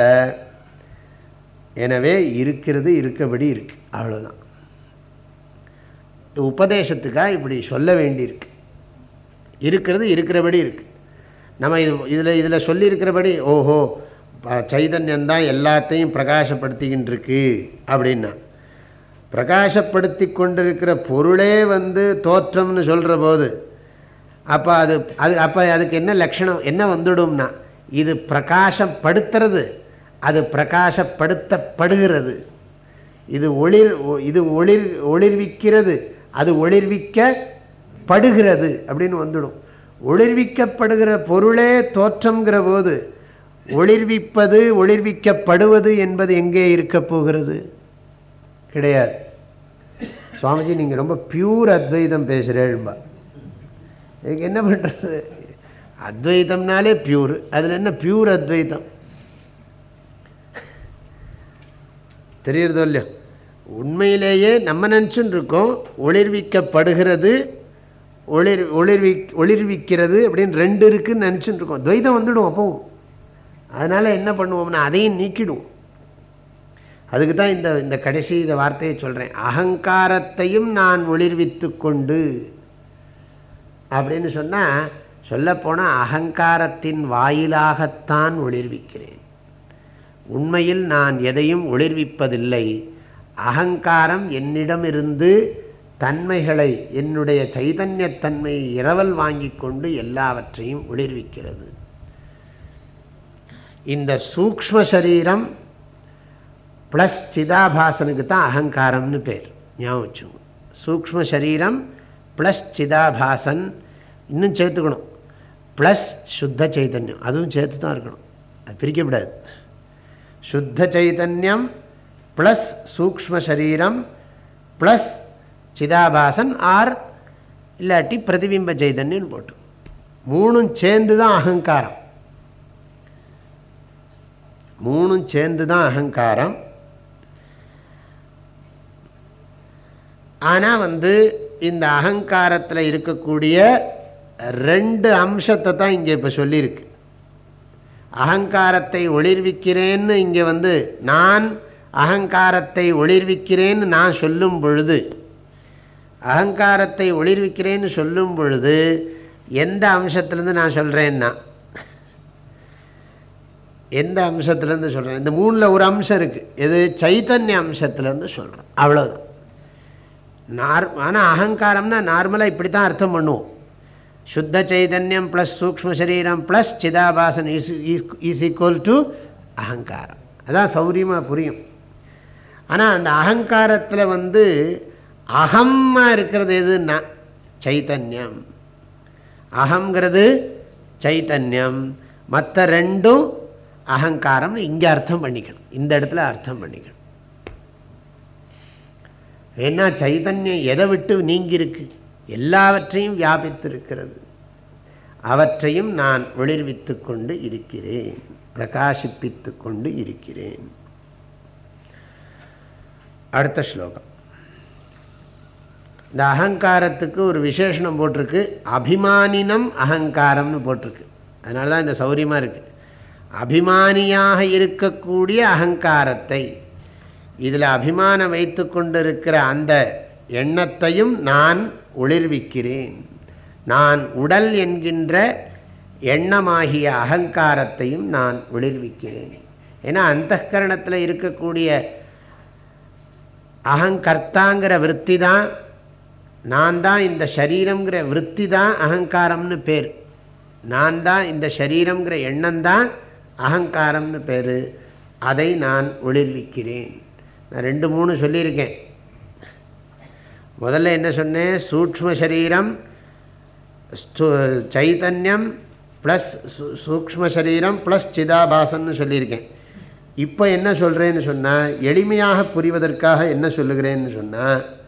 எனவே இருக்கிறது இருக்கபடி இருக்கு. அவ்வளோதான் உபதேசத்துக்காக இப்படி சொல்ல வேண்டியிருக்கு. இருக்கிறது இருக்கிறபடி இருக்குது நம்ம இது இதில் இதில் சொல்லியிருக்கிறபடி ஓஹோ சைதன்யந்தான் எல்லாத்தையும் பிரகாசப்படுத்திக்கின்றிருக்கு அப்படின்னா. பிரகாசப்படுத்தி கொண்டிருக்கிற பொருளே வந்து தோற்றம்னு சொல்கிற போது அப்போ அது அது அப்போ அதுக்கு என்ன லட்சணம் என்ன வந்துடும்னா இது பிரகாசப்படுத்துறது அது பிரகாசப்படுத்தப்படுகிறது. இது ஒளிர் இது ஒளிர் ஒளிர்விக்கிறது அது ஒளிர்விக்கப்படுகிறது அப்படின்னு வந்துடும். ஒளிர்விக்கப்படுகிற பொருளே தோற்றம்ங்கிற போது ஒளிர்விப்பது ஒளிர்விக்கப்படுவது என்பது எங்கே இருக்க போகிறது? கிடையாது. சுவாமிஜி நீங்கள் ரொம்ப பியூர் அத்வைதம் பேசுகிறேன்பா இதுக்கு என்ன பண்ணுறது அத்வைதம்னாலே பியூர் அதில் என்ன பியூர் அத்வைதம்? தெரியுறதோ இல்லையோ? உண்மையிலேயே நம்ம நினச்சுன்னு இருக்கோம் ஒளிர்விக்கப்படுகிறது ஒளிர் ஒளிர்வி ஒளிர்விக்கிறது அப்படின்னு ரெண்டு இருக்குன்னு நினச்சிட்டு இருக்கோம் துவைதம் வந்துடும் அப்போவும் அதனால் என்ன பண்ணுவோம்னா அதையும் நீக்கிடுவோம். அதுக்கு தான் இந்த இந்த கடைசி இந்த வார்த்தையை சொல்கிறேன் அகங்காரத்தையும் நான் ஒளிர்வித்து கொண்டு அப்படின்னு சொன்னால் சொல்லப்போனால் அகங்காரத்தின் வாயிலாகத்தான் ஒளிர்விக்கிறேன். உண்மையில் நான் எதையும் ஒளிர்விப்பதில்லை. அகங்காரம் என்னிடமிருந்து தன்மைகளை என்னுடைய சைதன்யத்தன்மையை இரவல் வாங்கி கொண்டு எல்லாவற்றையும் ஒளிர்விக்கிறது இந்த சூக்ம சரீரம் ப்ளஸ் சிதாபாசனுக்கு தான் அகங்காரம்னு பேர். ஞாபகம் வச்சுங்க சூக்ம சரீரம் ப்ளஸ் சிதாபாசன் இன்னும் சேர்த்துக்கணும். ப்ளஸ் சுத்த சைதன்யம் அதுவும் சேர்த்து தான் இருக்கணும். அது பிரிக்கப்படாது சுத்த சைதன்யம் ப்ளஸ் சூக்ம சரீரம் ப்ளஸ் சிதாபாசன் ஆர் இல்லாட்டி பிரதிபிம்ப சைதன்யம் போட்டு. மூணும் சேர்ந்து தான் அகங்காரம். மூணும் சேர்ந்து தான் அகங்காரம். ஆனால் வந்து இந்த அகங்காரத்தில் இருக்கக்கூடிய ரெண்டு அம்சத்தை தான் இங்கே இப்போ சொல்லியிருக்கு. அகங்காரத்தை ஒளிர்விக்கிறேன்னு இங்கே வந்து நான் அகங்காரத்தை ஒளிர்விக்கிறேன்னு நான் சொல்லும் பொழுது அகங்காரத்தை ஒளிர்விக்கிறேன்னு சொல்லும் பொழுது எந்த அம்சத்துலேருந்து நான் சொல்கிறேன்னா எந்த அம்சத்துலேருந்து சொல்கிறேன் இந்த மூணில் ஒரு அம்சம் இருக்குது எது? சைத்தன்ய அம்சத்துலேருந்து சொல்கிறேன் அவ்வளோதான் நார் ஆனால் அகங்காரம்னா நார்மலாக இப்படி தான் அர்த்தம் பண்ணுவோம். சுத்த சைதன்யம் ப்ளஸ் சூக்ம சரீரம் ப்ளஸ் சிதாபாசன் இஸ் இஸ் ஈக்குவல் டு அகங்காரம். அதான் சௌரியமாக புரியும். ஆனால் அந்த அகங்காரத்தில் வந்து அகம்மாக இருக்கிறது எதுன்னா சைத்தன்யம். அகங்கிறது சைத்தன்யம். மற்ற ரெண்டும் அகங்காரம் இங்கே அர்த்தம் பண்ணிக்கணும். இந்த இடத்துல அர்த்தம் பண்ணிக்கணும். ஏன்னா சைதன்யம் எதை விட்டு நீங்கியிருக்கு? எல்லாவற்றையும் வியாபித்திருக்கிறது. அவற்றையும் நான் ஒளிர்வித்து கொண்டு இருக்கிறேன் பிரகாசிப்பித்து கொண்டு இருக்கிறேன். அடுத்த ஸ்லோகம். இந்த அகங்காரத்துக்கு ஒரு விசேஷனம் போட்டிருக்கு. அபிமானினம் அகங்காரம்னு போட்டிருக்கு. அதனால தான் இந்த சௌரியமாக இருக்குது அபிமானியாக இருக்கக்கூடிய அகங்காரத்தை இதில் அபிமானம் வைத்து கொண்டிருக்கிற அந்த எண்ணத்தையும் நான் ஒளிர்விக்கிறேன். நான் உடல் என்கின்ற எண்ணமாகிய அகங்காரத்தையும் நான் ஒளிர்விக்கிறேன். ஏன்னா அந்த கரணத்தில் இருக்கக்கூடிய அகங்கர்த்தாங்கிற விற்பி தான் நான் தான் இந்த சரீரங்கிற விற்பி தான் அகங்காரம்னு பேர். நான் தான் இந்த சரீரங்கிற எண்ணம் தான் அகங்காரம்னு பேர். அதை நான் ஒளிர்விக்கிறேன். நான் ரெண்டு மூணு சொல்லியிருக்கேன். முதல்ல என்ன சொன்னேன்? சூக்ம சரீரம் சைத்தன்யம் ப்ளஸ் சூக்ம சரீரம் ப்ளஸ் சிதாபாசன்னு சொல்லியிருக்கேன். இப்போ என்ன சொல்கிறேன்னு சொன்னால் எளிமையாக புரிவதற்காக என்ன சொல்லுகிறேன்னு சொன்னால்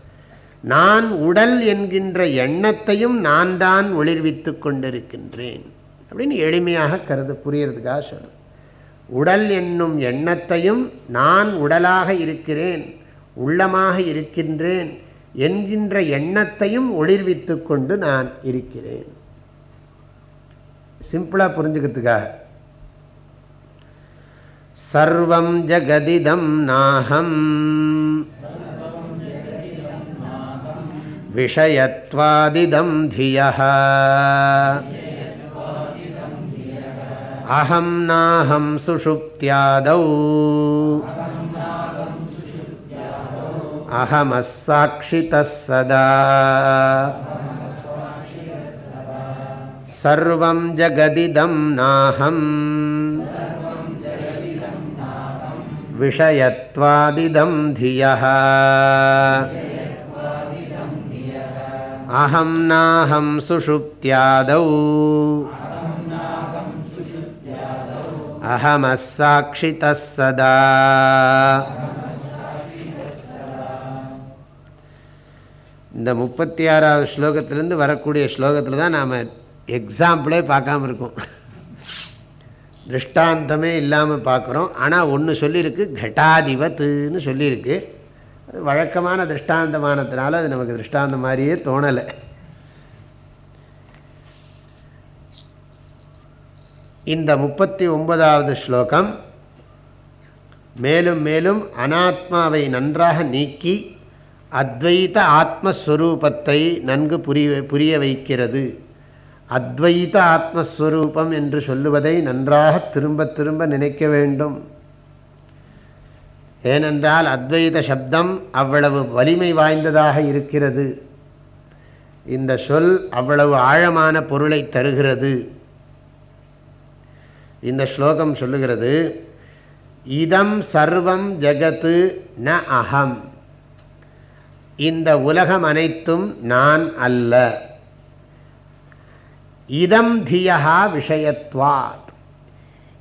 நான் உடல் என்கின்ற எண்ணத்தையும் நான் தான் ஒளிர்வித்து கொண்டிருக்கின்றேன் அப்படின்னு எளிமையாக கருது புரியறதுக்காக சொல்லும் உடல் என்னும் எண்ணத்தையும் நான் உடலாக இருக்கிறேன் உள்ளமாக இருக்கின்றேன் என்கின்ற எண்ணத்தையும் ஒளிர்வித்து கொண்டு நான் இருக்கிறேன். சிம்பிளாக புரிஞ்சுக்கிறதுக்காக. सर्वं जगदिदं नाहम् विषयत्वादिदं धियः अहं नाहं सुषुप्त्यादौ अहमस्साक्षितः सदा सर्वं जगदिदं नाहम् विषयत्वादिदं धियः अहं नाहं सुषुप्त्यादौ अहमस्साक्षितः सदा இந்த முப்பத்தி ஆறாவது ஸ்லோகத்திலேருந்து வரக்கூடிய ஸ்லோகத்தில் தான் நாம் எக்ஸாம்பிளே பார்க்காம இருக்கோம் திருஷ்டாந்தமே இல்லாமல் பார்க்குறோம். ஆனால் ஒன்று சொல்லியிருக்கு கட்டாதிபத்துன்னு சொல்லியிருக்கு அது வழக்கமான திருஷ்டாந்தமானதுனால அது நமக்கு திருஷ்டாந்தம் மாதிரியே தோணலை. இந்த முப்பத்தி ஒன்பதாவது ஸ்லோகம் மேலும் மேலும் அனாத்மாவை நன்றாக நீக்கி அத்வைத ஆத்மஸ்வரூபத்தை நன்கு புரிய புரிய வைக்கிறது. அத்வைத ஆத்மஸ்வரூபம் என்று சொல்லுவதை நன்றாக திரும்ப திரும்ப நினைக்க வேண்டும். ஏனென்றால் அத்வைத சப்தம் அவ்வளவு வலிமை வாய்ந்ததாக இருக்கிறது. இந்த சொல் அவ்வளவு ஆழமான பொருளை தருகிறது. இந்த ஸ்லோகம் சொல்லுகிறது இதம் சர்வம் ஜகத்து ந அகம் இந்த உலகம் அனைத்தும் நான் அல்ல. இதம் தியா விஷயத்வாத்.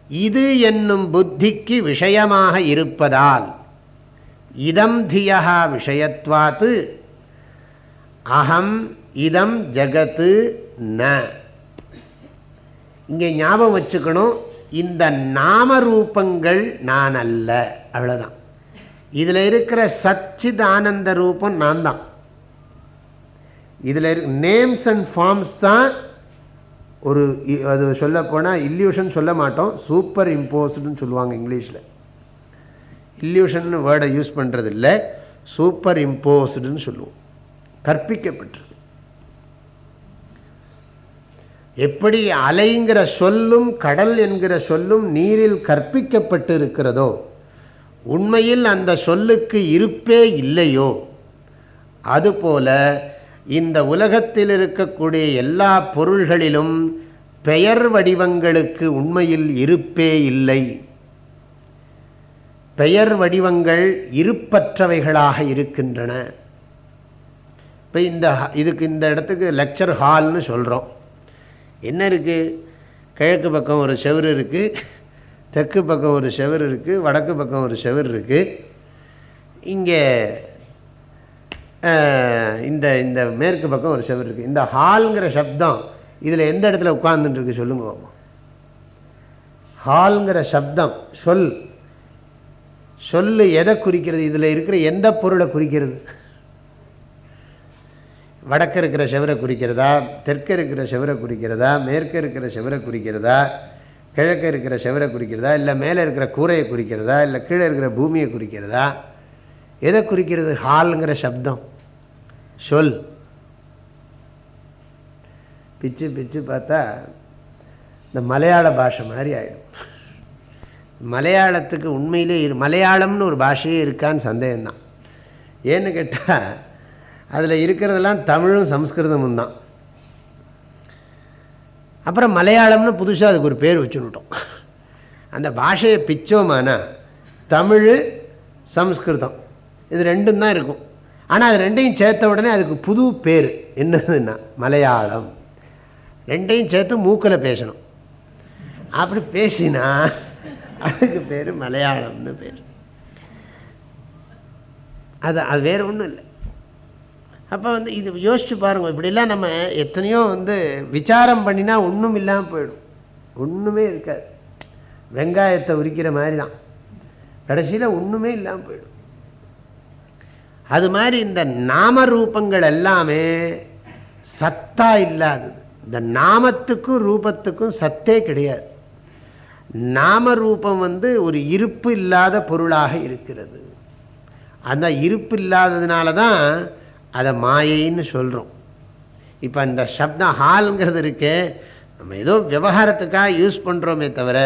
இது என்னும் புத்திக்கு விஷயமாக இருப்பதால் இதம் தியா விஷயத்வாத்து அகம் இதம் ஜகத்து ந. இங்கே ஞாபகம் வச்சுக்கணும் இந்த நாமரூபங்கள் நான் அல்ல அவ்வளோதான் இதில் இருக்கிற சச்சித் ஆனந்த ரூபம் நான் தான் இதில் இருக்க நேம்ஸ் அண்ட் ஃபார்ம்ஸ் தான் ஒரு அது சொல்லப்போனால் இல்யூஷன் சொல்ல மாட்டோம் சூப்பர் இம்போஸ்டுன்னு சொல்லுவாங்க இங்கிலீஷில். இல்யூஷன் வேர்டை யூஸ் பண்ணுறது இல்லை சூப்பர் இம்போஸ்டுன்னு சொல்லுவோம். கற்பிக்கப்பட்டிருக்கு. எப்படி அலைங்கிற சொல்லும் கடல் என்கிற சொல்லும் நீரில் கற்பிக்கப்பட்டு இருக்கிறதோ உண்மையில் அந்த சொல்லுக்கு இருப்பே இல்லையோ அதுபோல இந்த உலகத்தில் இருக்கக்கூடிய எல்லா பொருள்களிலும் பெயர் வடிவங்களுக்கு உண்மையில் இருப்பே இல்லை. பெயர் வடிவங்கள் இருப்பற்றவைகளாக இருக்கின்றன. இப்போ இந்த இதுக்கு இந்த இடத்துக்கு லெக்சர் ஹால்னு சொல்கிறோம் என்ன இருக்குது கிழக்கு பக்கம் ஒரு செவர் இருக்குது தெற்கு பக்கம் ஒரு செவர் இருக்குது வடக்கு பக்கம் ஒரு செவர் இருக்குது இங்கே இந்த இந்த மேற்கு பக்கம் ஒரு செவர் இருக்குது இந்த ஹால்ங்கிற சப்தம் இதில் எந்த இடத்துல உட்கார்ந்துட்டுருக்கு சொல்லுங்க பாப்பா ஹால்ங்கிற சப்தம் சொல். சொல்லு எதை குறிக்கிறது? இதில் இருக்கிற எந்த பொருளை குறிக்கிறது? வடக்கு இருக்கிற செவரை குறிக்கிறதா? தெற்கு இருக்கிற செவரை குறிக்கிறதா? மேற்கு இருக்கிற செவரை குறிக்கிறதா? கிழக்கு இருக்கிற செவரை குறிக்கிறதா? இல்லை மேலே இருக்கிற கூரையை குறிக்கிறதா? இல்லை கீழே இருக்கிற பூமியை குறிக்கிறதா? எதை குறிக்கிறது? ஹால்ங்கிற சப்தம். சொல். பிச்சு பிச்சு பார்த்தா இந்த மலையாள பாஷை மாதிரி ஆகிடும் மலையாளத்துக்கு உண்மையிலே மலையாளம்னு ஒரு பாஷையே இருக்கான்னு சந்தேகம்தான். ஏன்னு கேட்டால் அதில் இருக்கிறதெல்லாம் தமிழும் சம்ஸ்கிருதமும் தான். அப்புறம் மலையாளம்னு புதுசாக அதுக்கு ஒரு பேர் வச்சுக்கிட்டோம் அந்த பாஷையை பிச்சோமானா தமிழ் சம்ஸ்கிருதம் இது ரெண்டும் தான் இருக்கும். ஆனால் அது ரெண்டையும் சேர்த்த உடனே அதுக்கு புது பேர். என்னதுன்னா மலையாளம். ரெண்டையும் சேர்த்து மூக்கில் பேசணும். அப்படி பேசினா அதுக்கு பேர் மலையாளம்னு பேர். அது அது வேறு ஒன்றும் இல்லை. அப்போ வந்து இது யோசிச்சு பாருங்க இப்படிலாம் நம்ம எத்தனையோ வந்து விசாரம் பண்ணினா ஒன்றும் இல்லாமல் போயிடும். ஒன்றுமே இருக்காது. வெங்காயத்தை உரிக்கிற மாதிரி தான் கடைசியில் ஒன்றுமே இல்லாமல் போயிடும். அது மாதிரி இந்த நாம ரூபங்கள் எல்லாமே சத்தா இல்லாதது. இந்த நாமத்துக்கும் ரூபத்துக்கும் சத்தே கிடையாது. நாம ரூபம் வந்து ஒரு இருப்பு இல்லாத பொருளாக இருக்கிறது. அந்த இருப்பு இல்லாததுனால தான் அதை மாயைன்னு சொல்கிறோம் இப்போ அந்த சப்தம் ஹால்ங்கிறது இருக்கே நம்ம ஏதோ விவகாரத்துக்காக யூஸ் பண்ணுறோமே தவிர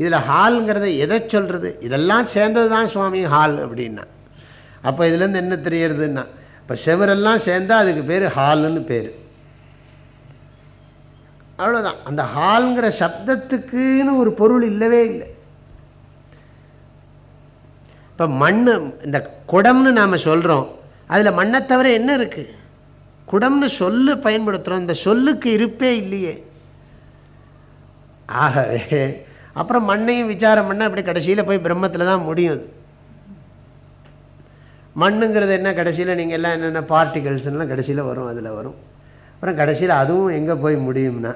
இதில் ஹால்ங்கிறத எதை சொல்கிறது இதெல்லாம் சேர்ந்தது தான் சுவாமி ஹால் அப்படின்னா. அப்போ இதுலேருந்து என்ன தெரியறதுன்னா இப்போ செவரெல்லாம் சேர்ந்தால் அதுக்கு பேர் ஹால்னு பேர். அவ்வளோதான் அந்த ஹால்ங்கிற சப்தத்துக்குன்னு ஒரு பொருள் இல்லவே இல்லை. இப்போ மண் இந்த குடம்னு நாம் சொல்கிறோம் அதில் மண்ணை தவிர என்ன இருக்குது குடம்னு சொல்லு பயன்படுத்துகிறோம் இந்த சொல்லுக்கு இருப்பே இல்லையே. ஆகவே அப்புறம் மண்ணையும் விசாரம் பண்ணால் அப்படி கடைசியில் போய் பிரம்மத்தில் தான் முடியும் அது. மண்ணுங்கிறது என்ன? கடைசியில் நீங்கள் எல்லாம் என்னென்ன பார்ட்டிகல்ஸ்லாம் கடைசியில் வரும் அதில் வரும். அப்புறம் கடைசியில் அதுவும் எங்கே போய் முடியும்னா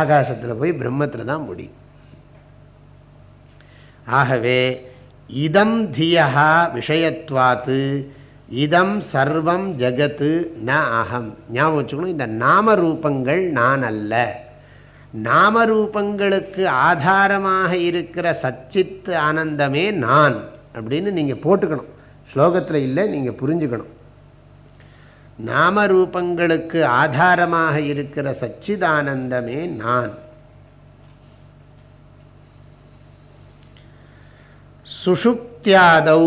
ஆகாசத்தில் போய் பிரம்மத்தில் தான் முடியும். ஆகவே இதம் தியா விஷயத்வாத்து இதம் சர்வம் ஜகத்து ந அகம் ஞாபகம் வச்சுக்கணும் இந்த நாமரூபங்கள் நான் அல்ல. நாமரூபங்களுக்கு ஆதாரமாக இருக்கிற சச்சித் ஆனந்தமே நான் அப்படின்னு நீங்கள் போட்டுக்கணும். ஸ்லோகத்தில் இல்லை நீங்கள் புரிஞ்சுக்கணும். நாமரூபங்களுக்கு ஆதாரமாக இருக்கிற சச்சிதானந்தமே நான். சுஷுப்தியாதௌ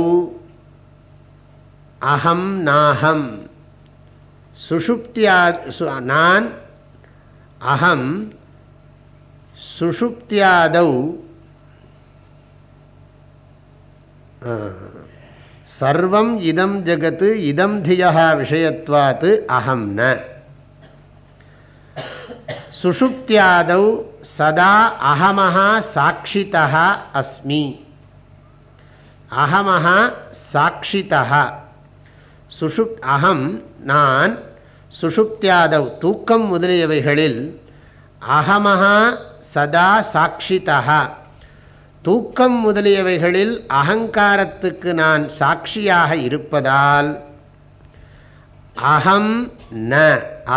அகம் நாகம் சுஷுப்தியா நான் அகம் சுஷுப்தியாதௌ சர்வம் இதம் ஜகத்து இதம் தியா விஷயத்வாத் அகம் ந. சுஷுப்தியாதௌ சதா அகமஹா சாட்சிதா அஸ்மி. அகமஹா சாட்சிதா சுஷுப் அகம் நான் சுஷுப்தியாதவ் தூக்கம் முதலியவைகளில் அகமஹா சதா சாட்சிதா தூக்கம் முதலியவைகளில் அகங்காரத்துக்கு நான் சாட்சியாக இருப்பதால் அகம் ந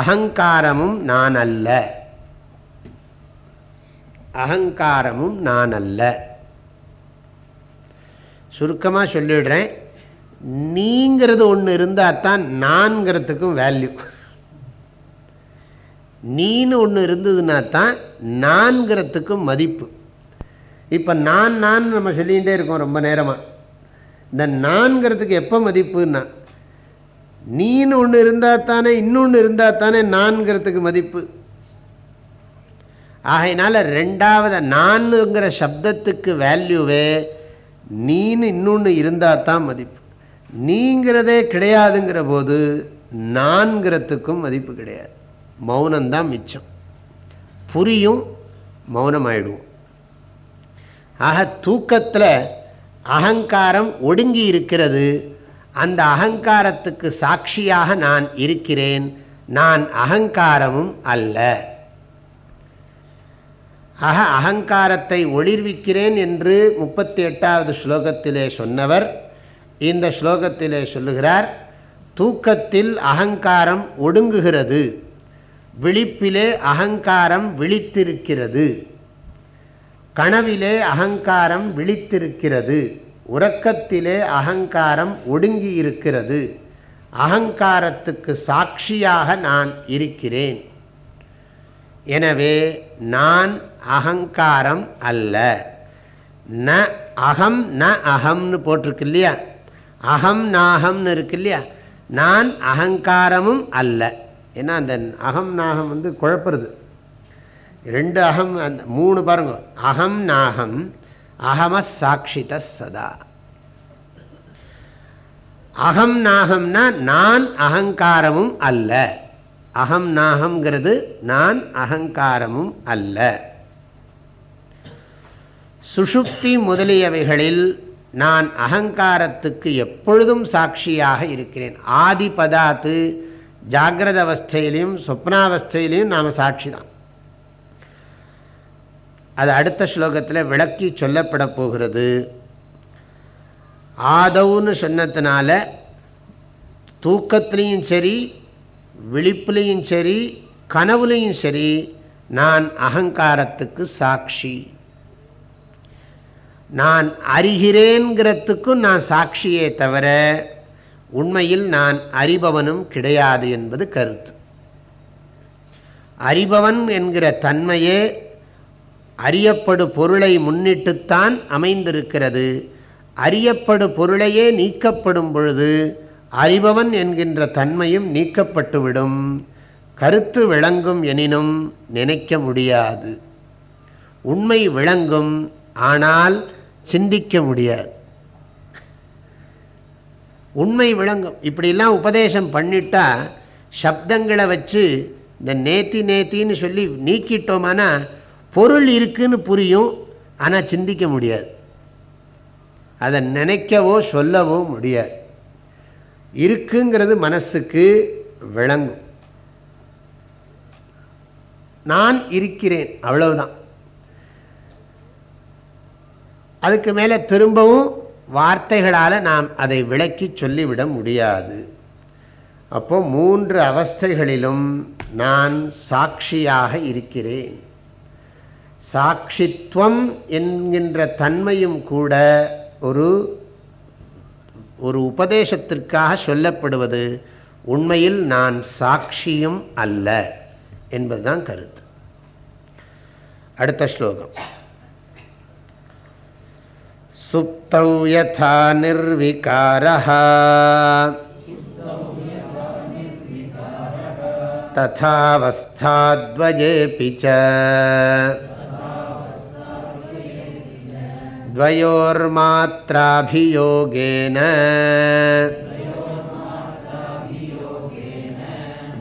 அகங்காரமும் நான் அல்ல அகங்காரமும் நான் அல்ல சுருக்கமாக சொல்லிடுறேன். நீங்கிறது ஒன்று இருந்தால் தான் நான்கிறதுக்கும் வேல்யூ நீன்னு ஒன்று இருந்ததுன்னா தான் நான்கிறதுக்கும் மதிப்பு. இப்போ நான் நான் நம்ம சொல்லிகிட்டே இருக்கோம் ரொம்ப நேரமாக இந்த நான்கிறதுக்கு எப்போ மதிப்புன்னா நீன்னு ஒன்று இருந்தால் தானே இன்னொன்று இருந்தால் தானே நான்கிறதுக்கு மதிப்பு. ஆகையினால ரெண்டாவது நான்ங்கிற சப்தத்துக்கு வேல்யூவே நீன்னு இன்னொன்று இருந்தால் தான் மதிப்பு. நீங்கிறதே கிடையாதுங்கிற போது நான்கிறதுக்கும் மதிப்பு கிடையாது. மௌனம்தான் மிச்சம். புரியும் மௌனம் ஆயிடுவோம் ஆக தூக்கத்தில் அகங்காரம் ஒடுங்கி இருக்கிறது. அந்த அகங்காரத்துக்கு சாட்சியாக நான் இருக்கிறேன். நான் அகங்காரமும் அல்ல. அக அகங்காரத்தை ஒளிர்விக்கிறேன் என்று முப்பத்தி எட்டாவது ஸ்லோகத்திலே சொன்னவர் இந்த ஸ்லோகத்திலே சொல்லுகிறார் தூக்கத்தில் அகங்காரம் ஒடுங்குகிறது. விழிப்பிலே அகங்காரம் விழித்திருக்கிறது. கனவிலே அகங்காரம் விழித்திருக்கிறது. உறக்கத்திலே அகங்காரம் ஒடுங்கி இருக்கிறது அகங்காரத்துக்கு சாட்சியாக நான் இருக்கிறேன். எனவே நான் அகங்காரம் அல்ல. ந அகம் ந அகம்னு போட்டிருக்கு இல்லையா? அகம் நாகம்னு இருக்கு இல்லையா? நான் அகங்காரமும் அல்ல. ஏன்னா அந்த அகம் நாகம் வந்து குழப்புறது. ரெண்டு அகம் அந்த மூணு பாருங்க. அகம் நாகம் அகம சாட்சித சதா. அகம் நாகம்னா நான் அகங்காரமும் அல்ல. அகம் நாகம்ங்கிறது நான் அகங்காரமும் அல்ல. சுஷுப்தி முதலியவைகளில் நான் அகங்காரத்துக்கு எப்பொழுதும் சாட்சியாக இருக்கிறேன். ஆதி பதாத்து ஜாகிரத அவஸ்தையிலையும் சொப்னாவஸ்தையிலையும் நாம் சாட்சி தான் அது அடுத்த ஸ்லோகத்தில் விளக்கி சொல்லப்பட போகிறது. ஆதவுன்னு சொன்னதுனால தூக்கத்திலையும் சரி விழிப்புலையும் சரி கனவுலையும் சரி நான் அகங்காரத்துக்கு சாட்சி. நான் அறிகிறேன்கிறதுக்கும் நான் சாட்சியே தவிர உண்மையில் நான் அறிபவனும் கிடையாது என்பது கருத்து. அறிபவன் என்கிற தன்மையே அறியப்படு பொருளை முன்னிட்டுத்தான் அமைந்திருக்கிறது. அறியப்படு பொருளையே நீக்கப்படும் பொழுது அறிபவன் என்கின்ற தன்மையும் நீக்கப்பட்டுவிடும். கருத்து விளங்கும் எனினும் நினைக்க முடியாது. உண்மை விளங்கும் ஆனால் சிந்திக்க முடியாது. உண்மை விளங்கும். இப்படிலாம் உபதேசம் பண்ணிட்டா சப்தங்களை வச்சு இந்த நேத்தி நேத்தின்னு சொல்லி நீக்கிட்டோமானா பொருள் இருக்குன்னு புரியும் ஆனால் சிந்திக்க முடியாது. அதை நினைக்கவோ சொல்லவோ முடியாது. இருக்குங்கிறது மனசுக்கு விளங்கும். நான் இருக்கிறேன் அவ்வளவுதான். அதுக்கு மேலே திரும்பவும் வார்த்தைகளால் நாம் அதை விளக்கி சொல்லிவிட முடியாது. அப்போ மூன்று அவஸ்தைகளிலும் நான் சாட்சியாக இருக்கிறேன். சாட்சித்வம் என்கின்ற தன்மையும் கூட ஒரு ஒரு உபதேசத்திற்காக சொல்லப்படுவது உண்மையில் நான் சாட்சியும் அல்ல என்பதுதான் கருத்து. அடுத்த ஸ்லோகம். சுப்தௌ யதா நிர்விகாரா ததாவஸ்தாத்வயேபி द्वयोर्मात्राभियोगेन।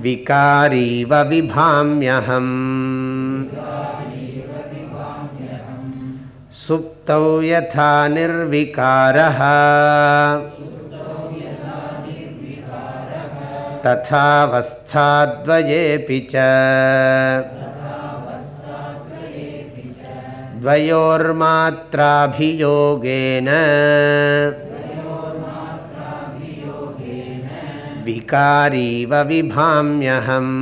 विकारीव विभाम्यहम्। सुप्तौ यथा निर्विकारः। तथावस्थाद्वयेऽपि च। द्वयोर्मात्राभियोगेन विकारीव विभाम्यहम्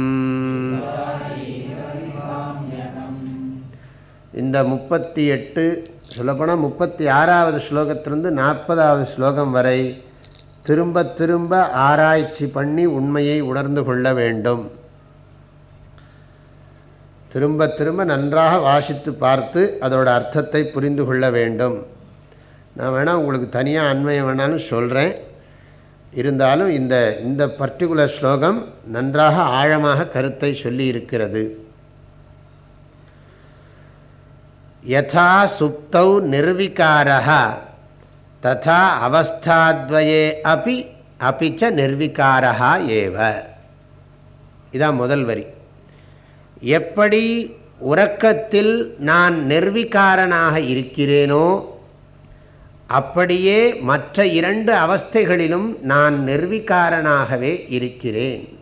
இந்த முப்பத்தி எட்டு சொல்லப்போனால் முப்பத்தி ஆறாவது ஸ்லோகத்திலிருந்து நாற்பதாவது ஸ்லோகம் வரை திரும்ப திரும்ப ஆராய்ச்சி பண்ணி உண்மையை உணர்ந்து கொள்ள வேண்டும் திரும்ப திரும்ப நன்றாக வாசித்து பார்த்து அதோட அர்த்தத்தை புரிந்து கொள்ள வேண்டும். நான் வேணால் உங்களுக்கு தனியாக அண்மையை வேணாலும் சொல்கிறேன் இருந்தாலும் இந்த இந்த பர்டிகுலர் ஸ்லோகம் நன்றாக ஆழமாக கருத்தை சொல்லி இருக்கிறது யதா சுப்தௌ நிர்விகாரா ததா அவஸ்தாத்வயே அப்பி அப்பிச்ச நிர்விகாரா ஏவ. இதான் முதல் வரி. எப்படி உறக்கத்தில் நான் நிர்விகாரனாக இருக்கிறேனோ அப்படியே மற்ற இரண்டு அவஸ்தைகளிலும் நான் நிர்விகாரனாகவே இருக்கிறேன்.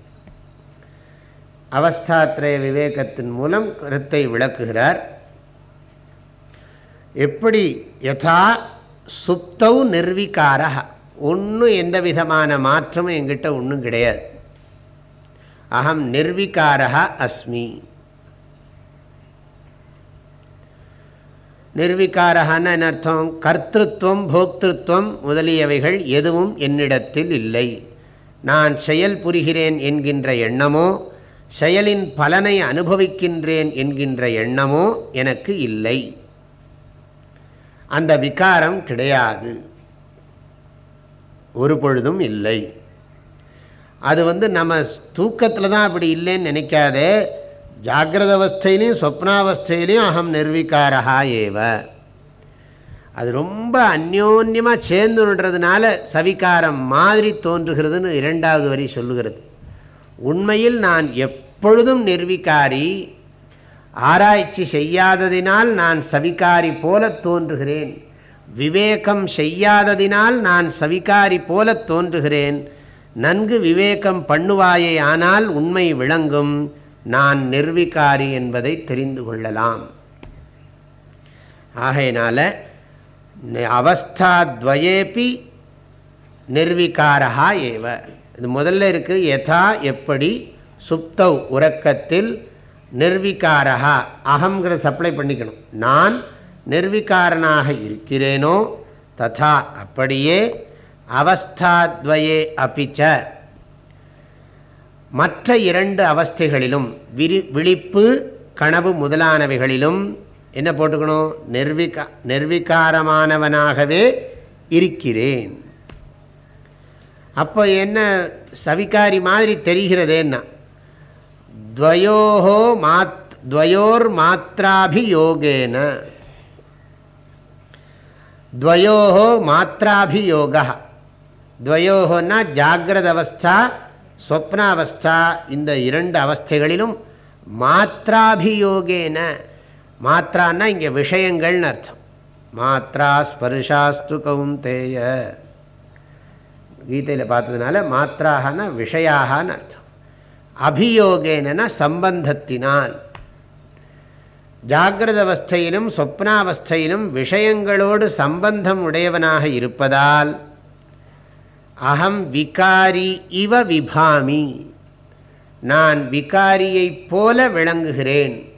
அவஸ்தாத்ரய விவேகத்தின் மூலம் கருத்தை விளக்குகிறார். எப்படி யதா சுப்தௌ நிர்விகார ஒன்றும் எந்த விதமான மாற்றமும் எங்கிட்ட ஒன்றும் கிடையாது. அகம் நிர்விகாரா அஸ்மி. நிர்விகாரகான்னு என்ன அர்த்தம். கர்த்தத்துவம் போக்திருத்துவம் முதலியவைகள் எதுவும் என்னிடத்தில் இல்லை. நான் செயல் புரிகிறேன் என்கின்ற எண்ணமோ செயலின் பலனை அனுபவிக்கின்றேன் என்கின்ற எண்ணமோ எனக்கு இல்லை. அந்த விகாரம் கிடையாது. ஒரு பொழுதும் இல்லை. அது வந்து நம்ம தூக்கத்தில் தான் அப்படி இல்லைன்னு நினைக்காதே. ஜாகிரத அவஸ்தையிலையும் சொப்னாவஸ்தையிலையும் அகம் நிர்வீகாரா ஏவ. அது ரொம்ப அந்யோன்யமாக சேர்ந்துன்றதுனால சவிகாரம் மாதிரி தோன்றுகிறதுன்னு இரண்டாவது வரி சொல்லுகிறது. உண்மையில் நான் எப்பொழுதும் நிர்விகாரி ஆராய்ச்சி செய்யாததினால் நான் சவிகாரி போல தோன்றுகிறேன். விவேகம் செய்யாததினால் நான் சவிகாரி போல தோன்றுகிறேன். நன்கு விவேகம் பண்ணுவாயே ஆனால் உண்மை விளங்கும். நான் நிர்விகாரி என்பதை தெரிந்து கொள்ளலாம். ஆகையினால அவஸ்தாத்வயேபி நிர்விகாரா ஏவ. இது முதல்ல இருக்கு யதா எப்படி சுப்தவ் உறக்கத்தில் நிர்விகாரா அகங்கிற சப்ளை பண்ணிக்கணும். நான் நிர்விகாரனாக இருக்கிறேனோ ததா அப்படியே அவஸ்தாத்வயே அபிச்ச. மற்ற இரண்டு அவஸ்தைகளிலும் விரி விழிப்பு கனவு முதலானவைகளிலும் என்ன போட்டுக்கணும்? நிர்விகா நிர்விகாரமானவனாகவே இருக்கிறேன். அப்போ என்ன சவிகாரி மாதிரி தெரிகிறதேன்னா துவயோஹோ மாத் துவயோர் மாத்திராபியோகேன துவயோஹோ மாத்திராபியோகா துவயோகோன்னா ஜாகிரத அவஸ்தா ஸ்வப்னாவஸ்தா இந்த இரண்டு அவஸ்தைகளிலும் மாத்திராபியோகேன மாத்திரான்னா இங்கே விஷயங்கள்னு அர்த்தம். மாத்ரா ஸ்பர்ஷாஸ்து கவுந்தேய கீதையில் பார்த்ததுனால மாத்திராகனா விஷயாகனு அர்த்தம். அபியோகேன சம்பந்தத்தினால். ஜாகிரத அவஸ்தையிலும் சொப்னாவஸ்தையிலும் விஷயங்களோடு சம்பந்தம் உடையவனாக இருப்பதால் அகம் விகாரி இவ விபாமி. நான் விகாரியைப் போல விளங்குகிறேன்.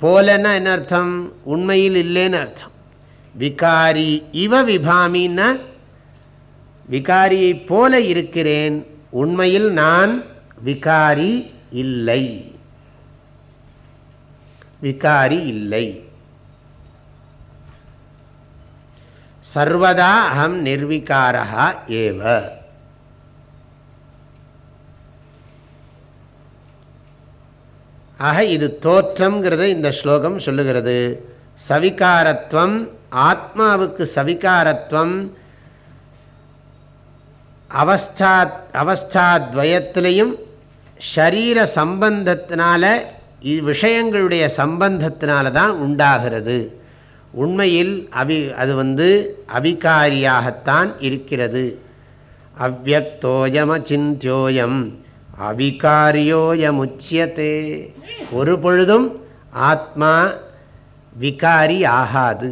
போலன்னா என்ன அர்த்தம்? உண்மையில் இல்லைன்னு அர்த்தம். விகாரி இவ விபாமின்னா விகாரியைப் போல இருக்கிறேன். உண்மையில் நான் விகாரி இல்லை. விகாரி இல்லை. சர்வதா அகம் நிர்விகாரா ஏவ. ஆக இது தோற்றம்ங்கிறத இந்த ஸ்லோகம் சொல்லுகிறது. சவிகாரத்துவம் ஆத்மாவுக்கு சவிகாரத்துவம் அவஸ்தா அவஸ்தாத்வயத்திலையும் ஷரீர சம்பந்தத்தினால விஷயங்களுடைய சம்பந்தத்தினால தான் உண்டாகிறது. உண்மையில் அவி அது வந்து அவிகாரியாகத்தான் இருக்கிறது. அவ்வக்தோயமச்சிந்தியோயம் அவிகாரியோயமுச்சியத்தே ஒரு பொழுதும் ஆத்மா விகாரி ஆகாது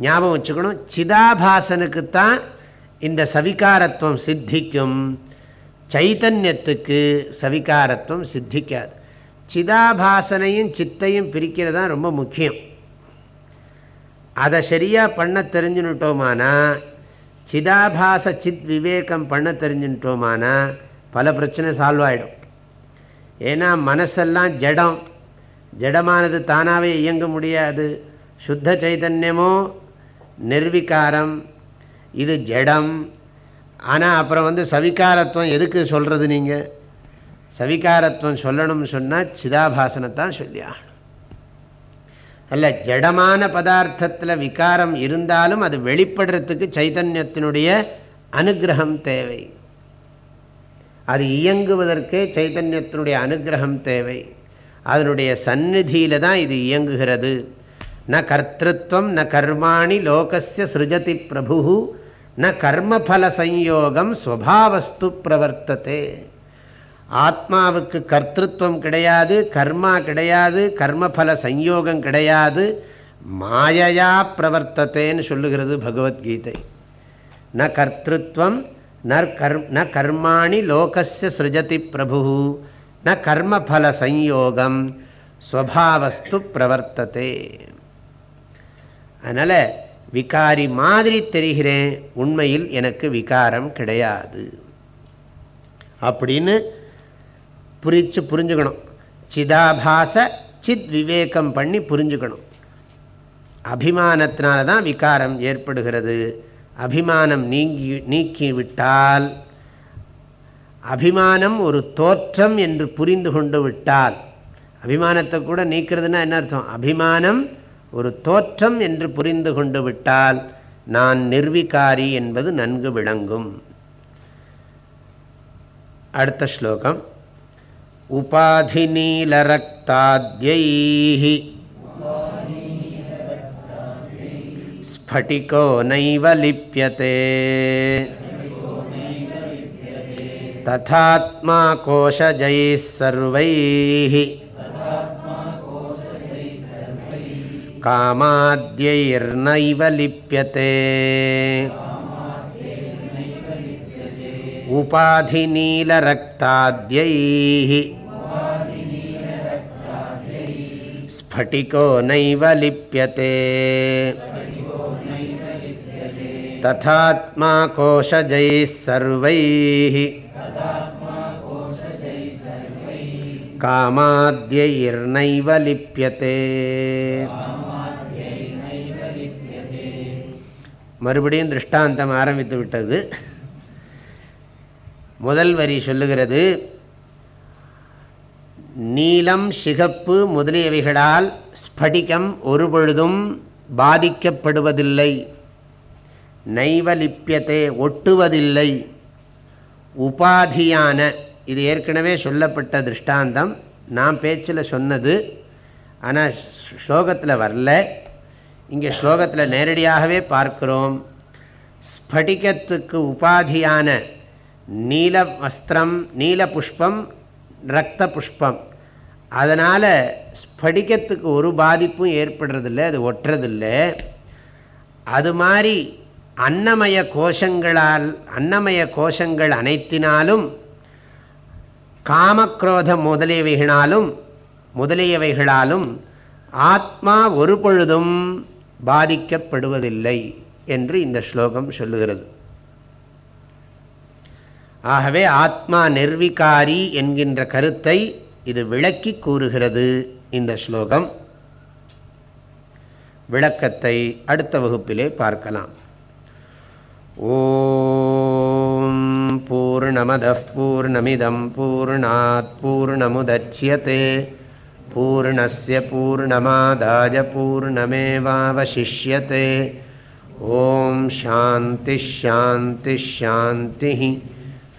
ஞாபகம் வச்சுக்கணும் சிதாபாசனுக்குத்தான் இந்த சவிகாரத்துவம் சித்திக்கும். சைத்தன்யத்துக்கு சவிகாரத்துவம் சித்திக்காது. சிதாபாசனையும் சித்தையும் பிரிக்கிறது தான் ரொம்ப முக்கியம். அதை சரியாக பண்ண தெரிஞ்சுன்னுட்டோமானா சிதாபாச சித் விவேகம் பண்ண தெரிஞ்சுட்டோமானா பல பிரச்சனை சால்வ் ஆகிடும் ஏன்னா மனசெல்லாம் ஜடம். ஜடமானது தானாகவே இயங்க முடியாது. சுத்த சைதன்யமோ நிர்விகாரம். இது ஜடம். ஆனால் அப்புறம் வந்து சவிகாரத்துவம் எதுக்கு சொல்கிறது நீங்கள் சவிகாரத்துவம் சொல்லணும்னு சொன்னால் சிதாபாசனத்தான் சொல்லியாகணும். அல்ல ஜடமான பதார்த்தத்தில் விகாரம் இருந்தாலும் அது வெளிப்படுறதுக்கு சைதன்யத்தினுடைய அனுகிரகம் தேவை. அது இயங்குவதற்கே சைதன்யத்தினுடைய அனுகிரகம் தேவை. அதனுடைய சந்நிதியில் தான் இது இயங்குகிறது. ந கர்த்தத்வம் ந கர்மாணி லோகசிய சிருஜதி பிரபு ந கர்மபல சஞ்யோகம் ஸ்வபாவஸ்து பிரவர்த்ததே. ஆத்மாவுக்கு கர்த்தத்துவம் கிடையாது கர்மா கிடையாது கர்மபல சஞ்யோகம் கிடையாது. மாயையா பிரவர்த்தத்தைன்னு சொல்லுகிறது பகவத்கீதை. ந கர்த்தத்துவம் ந கர்மாணி லோகஸ்ய சிருஜதி பிரபு ந கர்மபல சஞ்யோகம் ஸ்வபாவஸ்து பிரவர்த்ததே அதனால் விகாரி மாதிரி தெரிகிறேன் உண்மையில் எனக்கு விகாரம் கிடையாது. அப்படின்னு புரிச்சு புரிஞ்சுக்கணும். சிதாபாச சித் விவேகம் பண்ணி புரிஞ்சுக்கணும். அபிமானத்தினால தான் விகாரம் ஏற்படுகிறது. அபிமானம் நீங்கி நீக்கிவிட்டால் அபிமானம் ஒரு தோற்றம் என்று புரிந்து கொண்டு விட்டால் அபிமானத்தை கூட நீக்கிறதுனா என்ன அர்த்தம்? அபிமானம் ஒரு தோற்றம் என்று புரிந்து கொண்டு விட்டால் நான் நிர்விகாரி என்பது நன்கு விளங்கும். அடுத்த ஸ்லோகம். उपाधिनीलरक्ताद्यैः स्फटिको नैव लिप्यते तथात्मा कोशजैः सर्वैः कामाद्यैर्नैव लिप्यते उपाधिनीलरक्ताद्यैः स्फटिको नैव लिप्यते तथात्मा कोशजैः सर्वैः कामाद्यैर्नैव लिप्यते மறுபடியும் திருஷ்டாந்தம் ஆரம்பித்து விட்டது முதல் வரி சொல்லுகிறது நீலம் சிகப்பு முதலியவைகளால் ஸ்படிகம் ஒருபொழுதும் பாதிக்கப்படுவதில்லை. நைவலிப்பியத்தை ஒட்டுவதில்லை. உபாதியான இது ஏற்கனவே சொல்லப்பட்ட திருஷ்டாந்தம். நான் பேச்சில் சொன்னது ஆனால் ஸ்லோகத்தில் வரல. இங்கே ஸ்லோகத்தில் நேரடியாகவே பார்க்கிறோம். ஸ்படிகத்துக்கு உபாதியான நீல வஸ்திரம் நீல புஷ்பம் ரத்த புஷ்பம் அதனால் ஸ்படிகத்துக்கு ஒரு பாதிப்பும் ஏற்படுறதில்லை அது ஒட்டுறதில்லை. அது மாதிரி அன்னமய கோஷங்களால் அன்னமய கோஷங்கள் அனைத்தினாலும் காமக்ரோத முதலியவைகளாலும் முதலியவைகளாலும் ஆத்மா ஒரு பொழுதும் பாதிக்கப்படுவதில்லை என்று இந்த ஸ்லோகம் சொல்லுகிறது. ஆகவே ஆத்மா நிர்விகாரி என்கின்ற கருத்தை இது விளக்கி கூறுகிறது இந்த ஸ்லோகம். விளக்கத்தை அடுத்த வகுப்பிலே பார்க்கலாம். ஓம் பூர்ணமத பூர்ணமிதம் பூர்ணாத் பூர்ணமுதட்சியதே பூர்ணஸ்ய பூர்ணமாதாய பூர்ணமேவாவசிஷ்யते ஓம் சாந்தி ஷாந்தி ஷாந்தி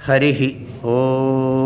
हरिः। ओ।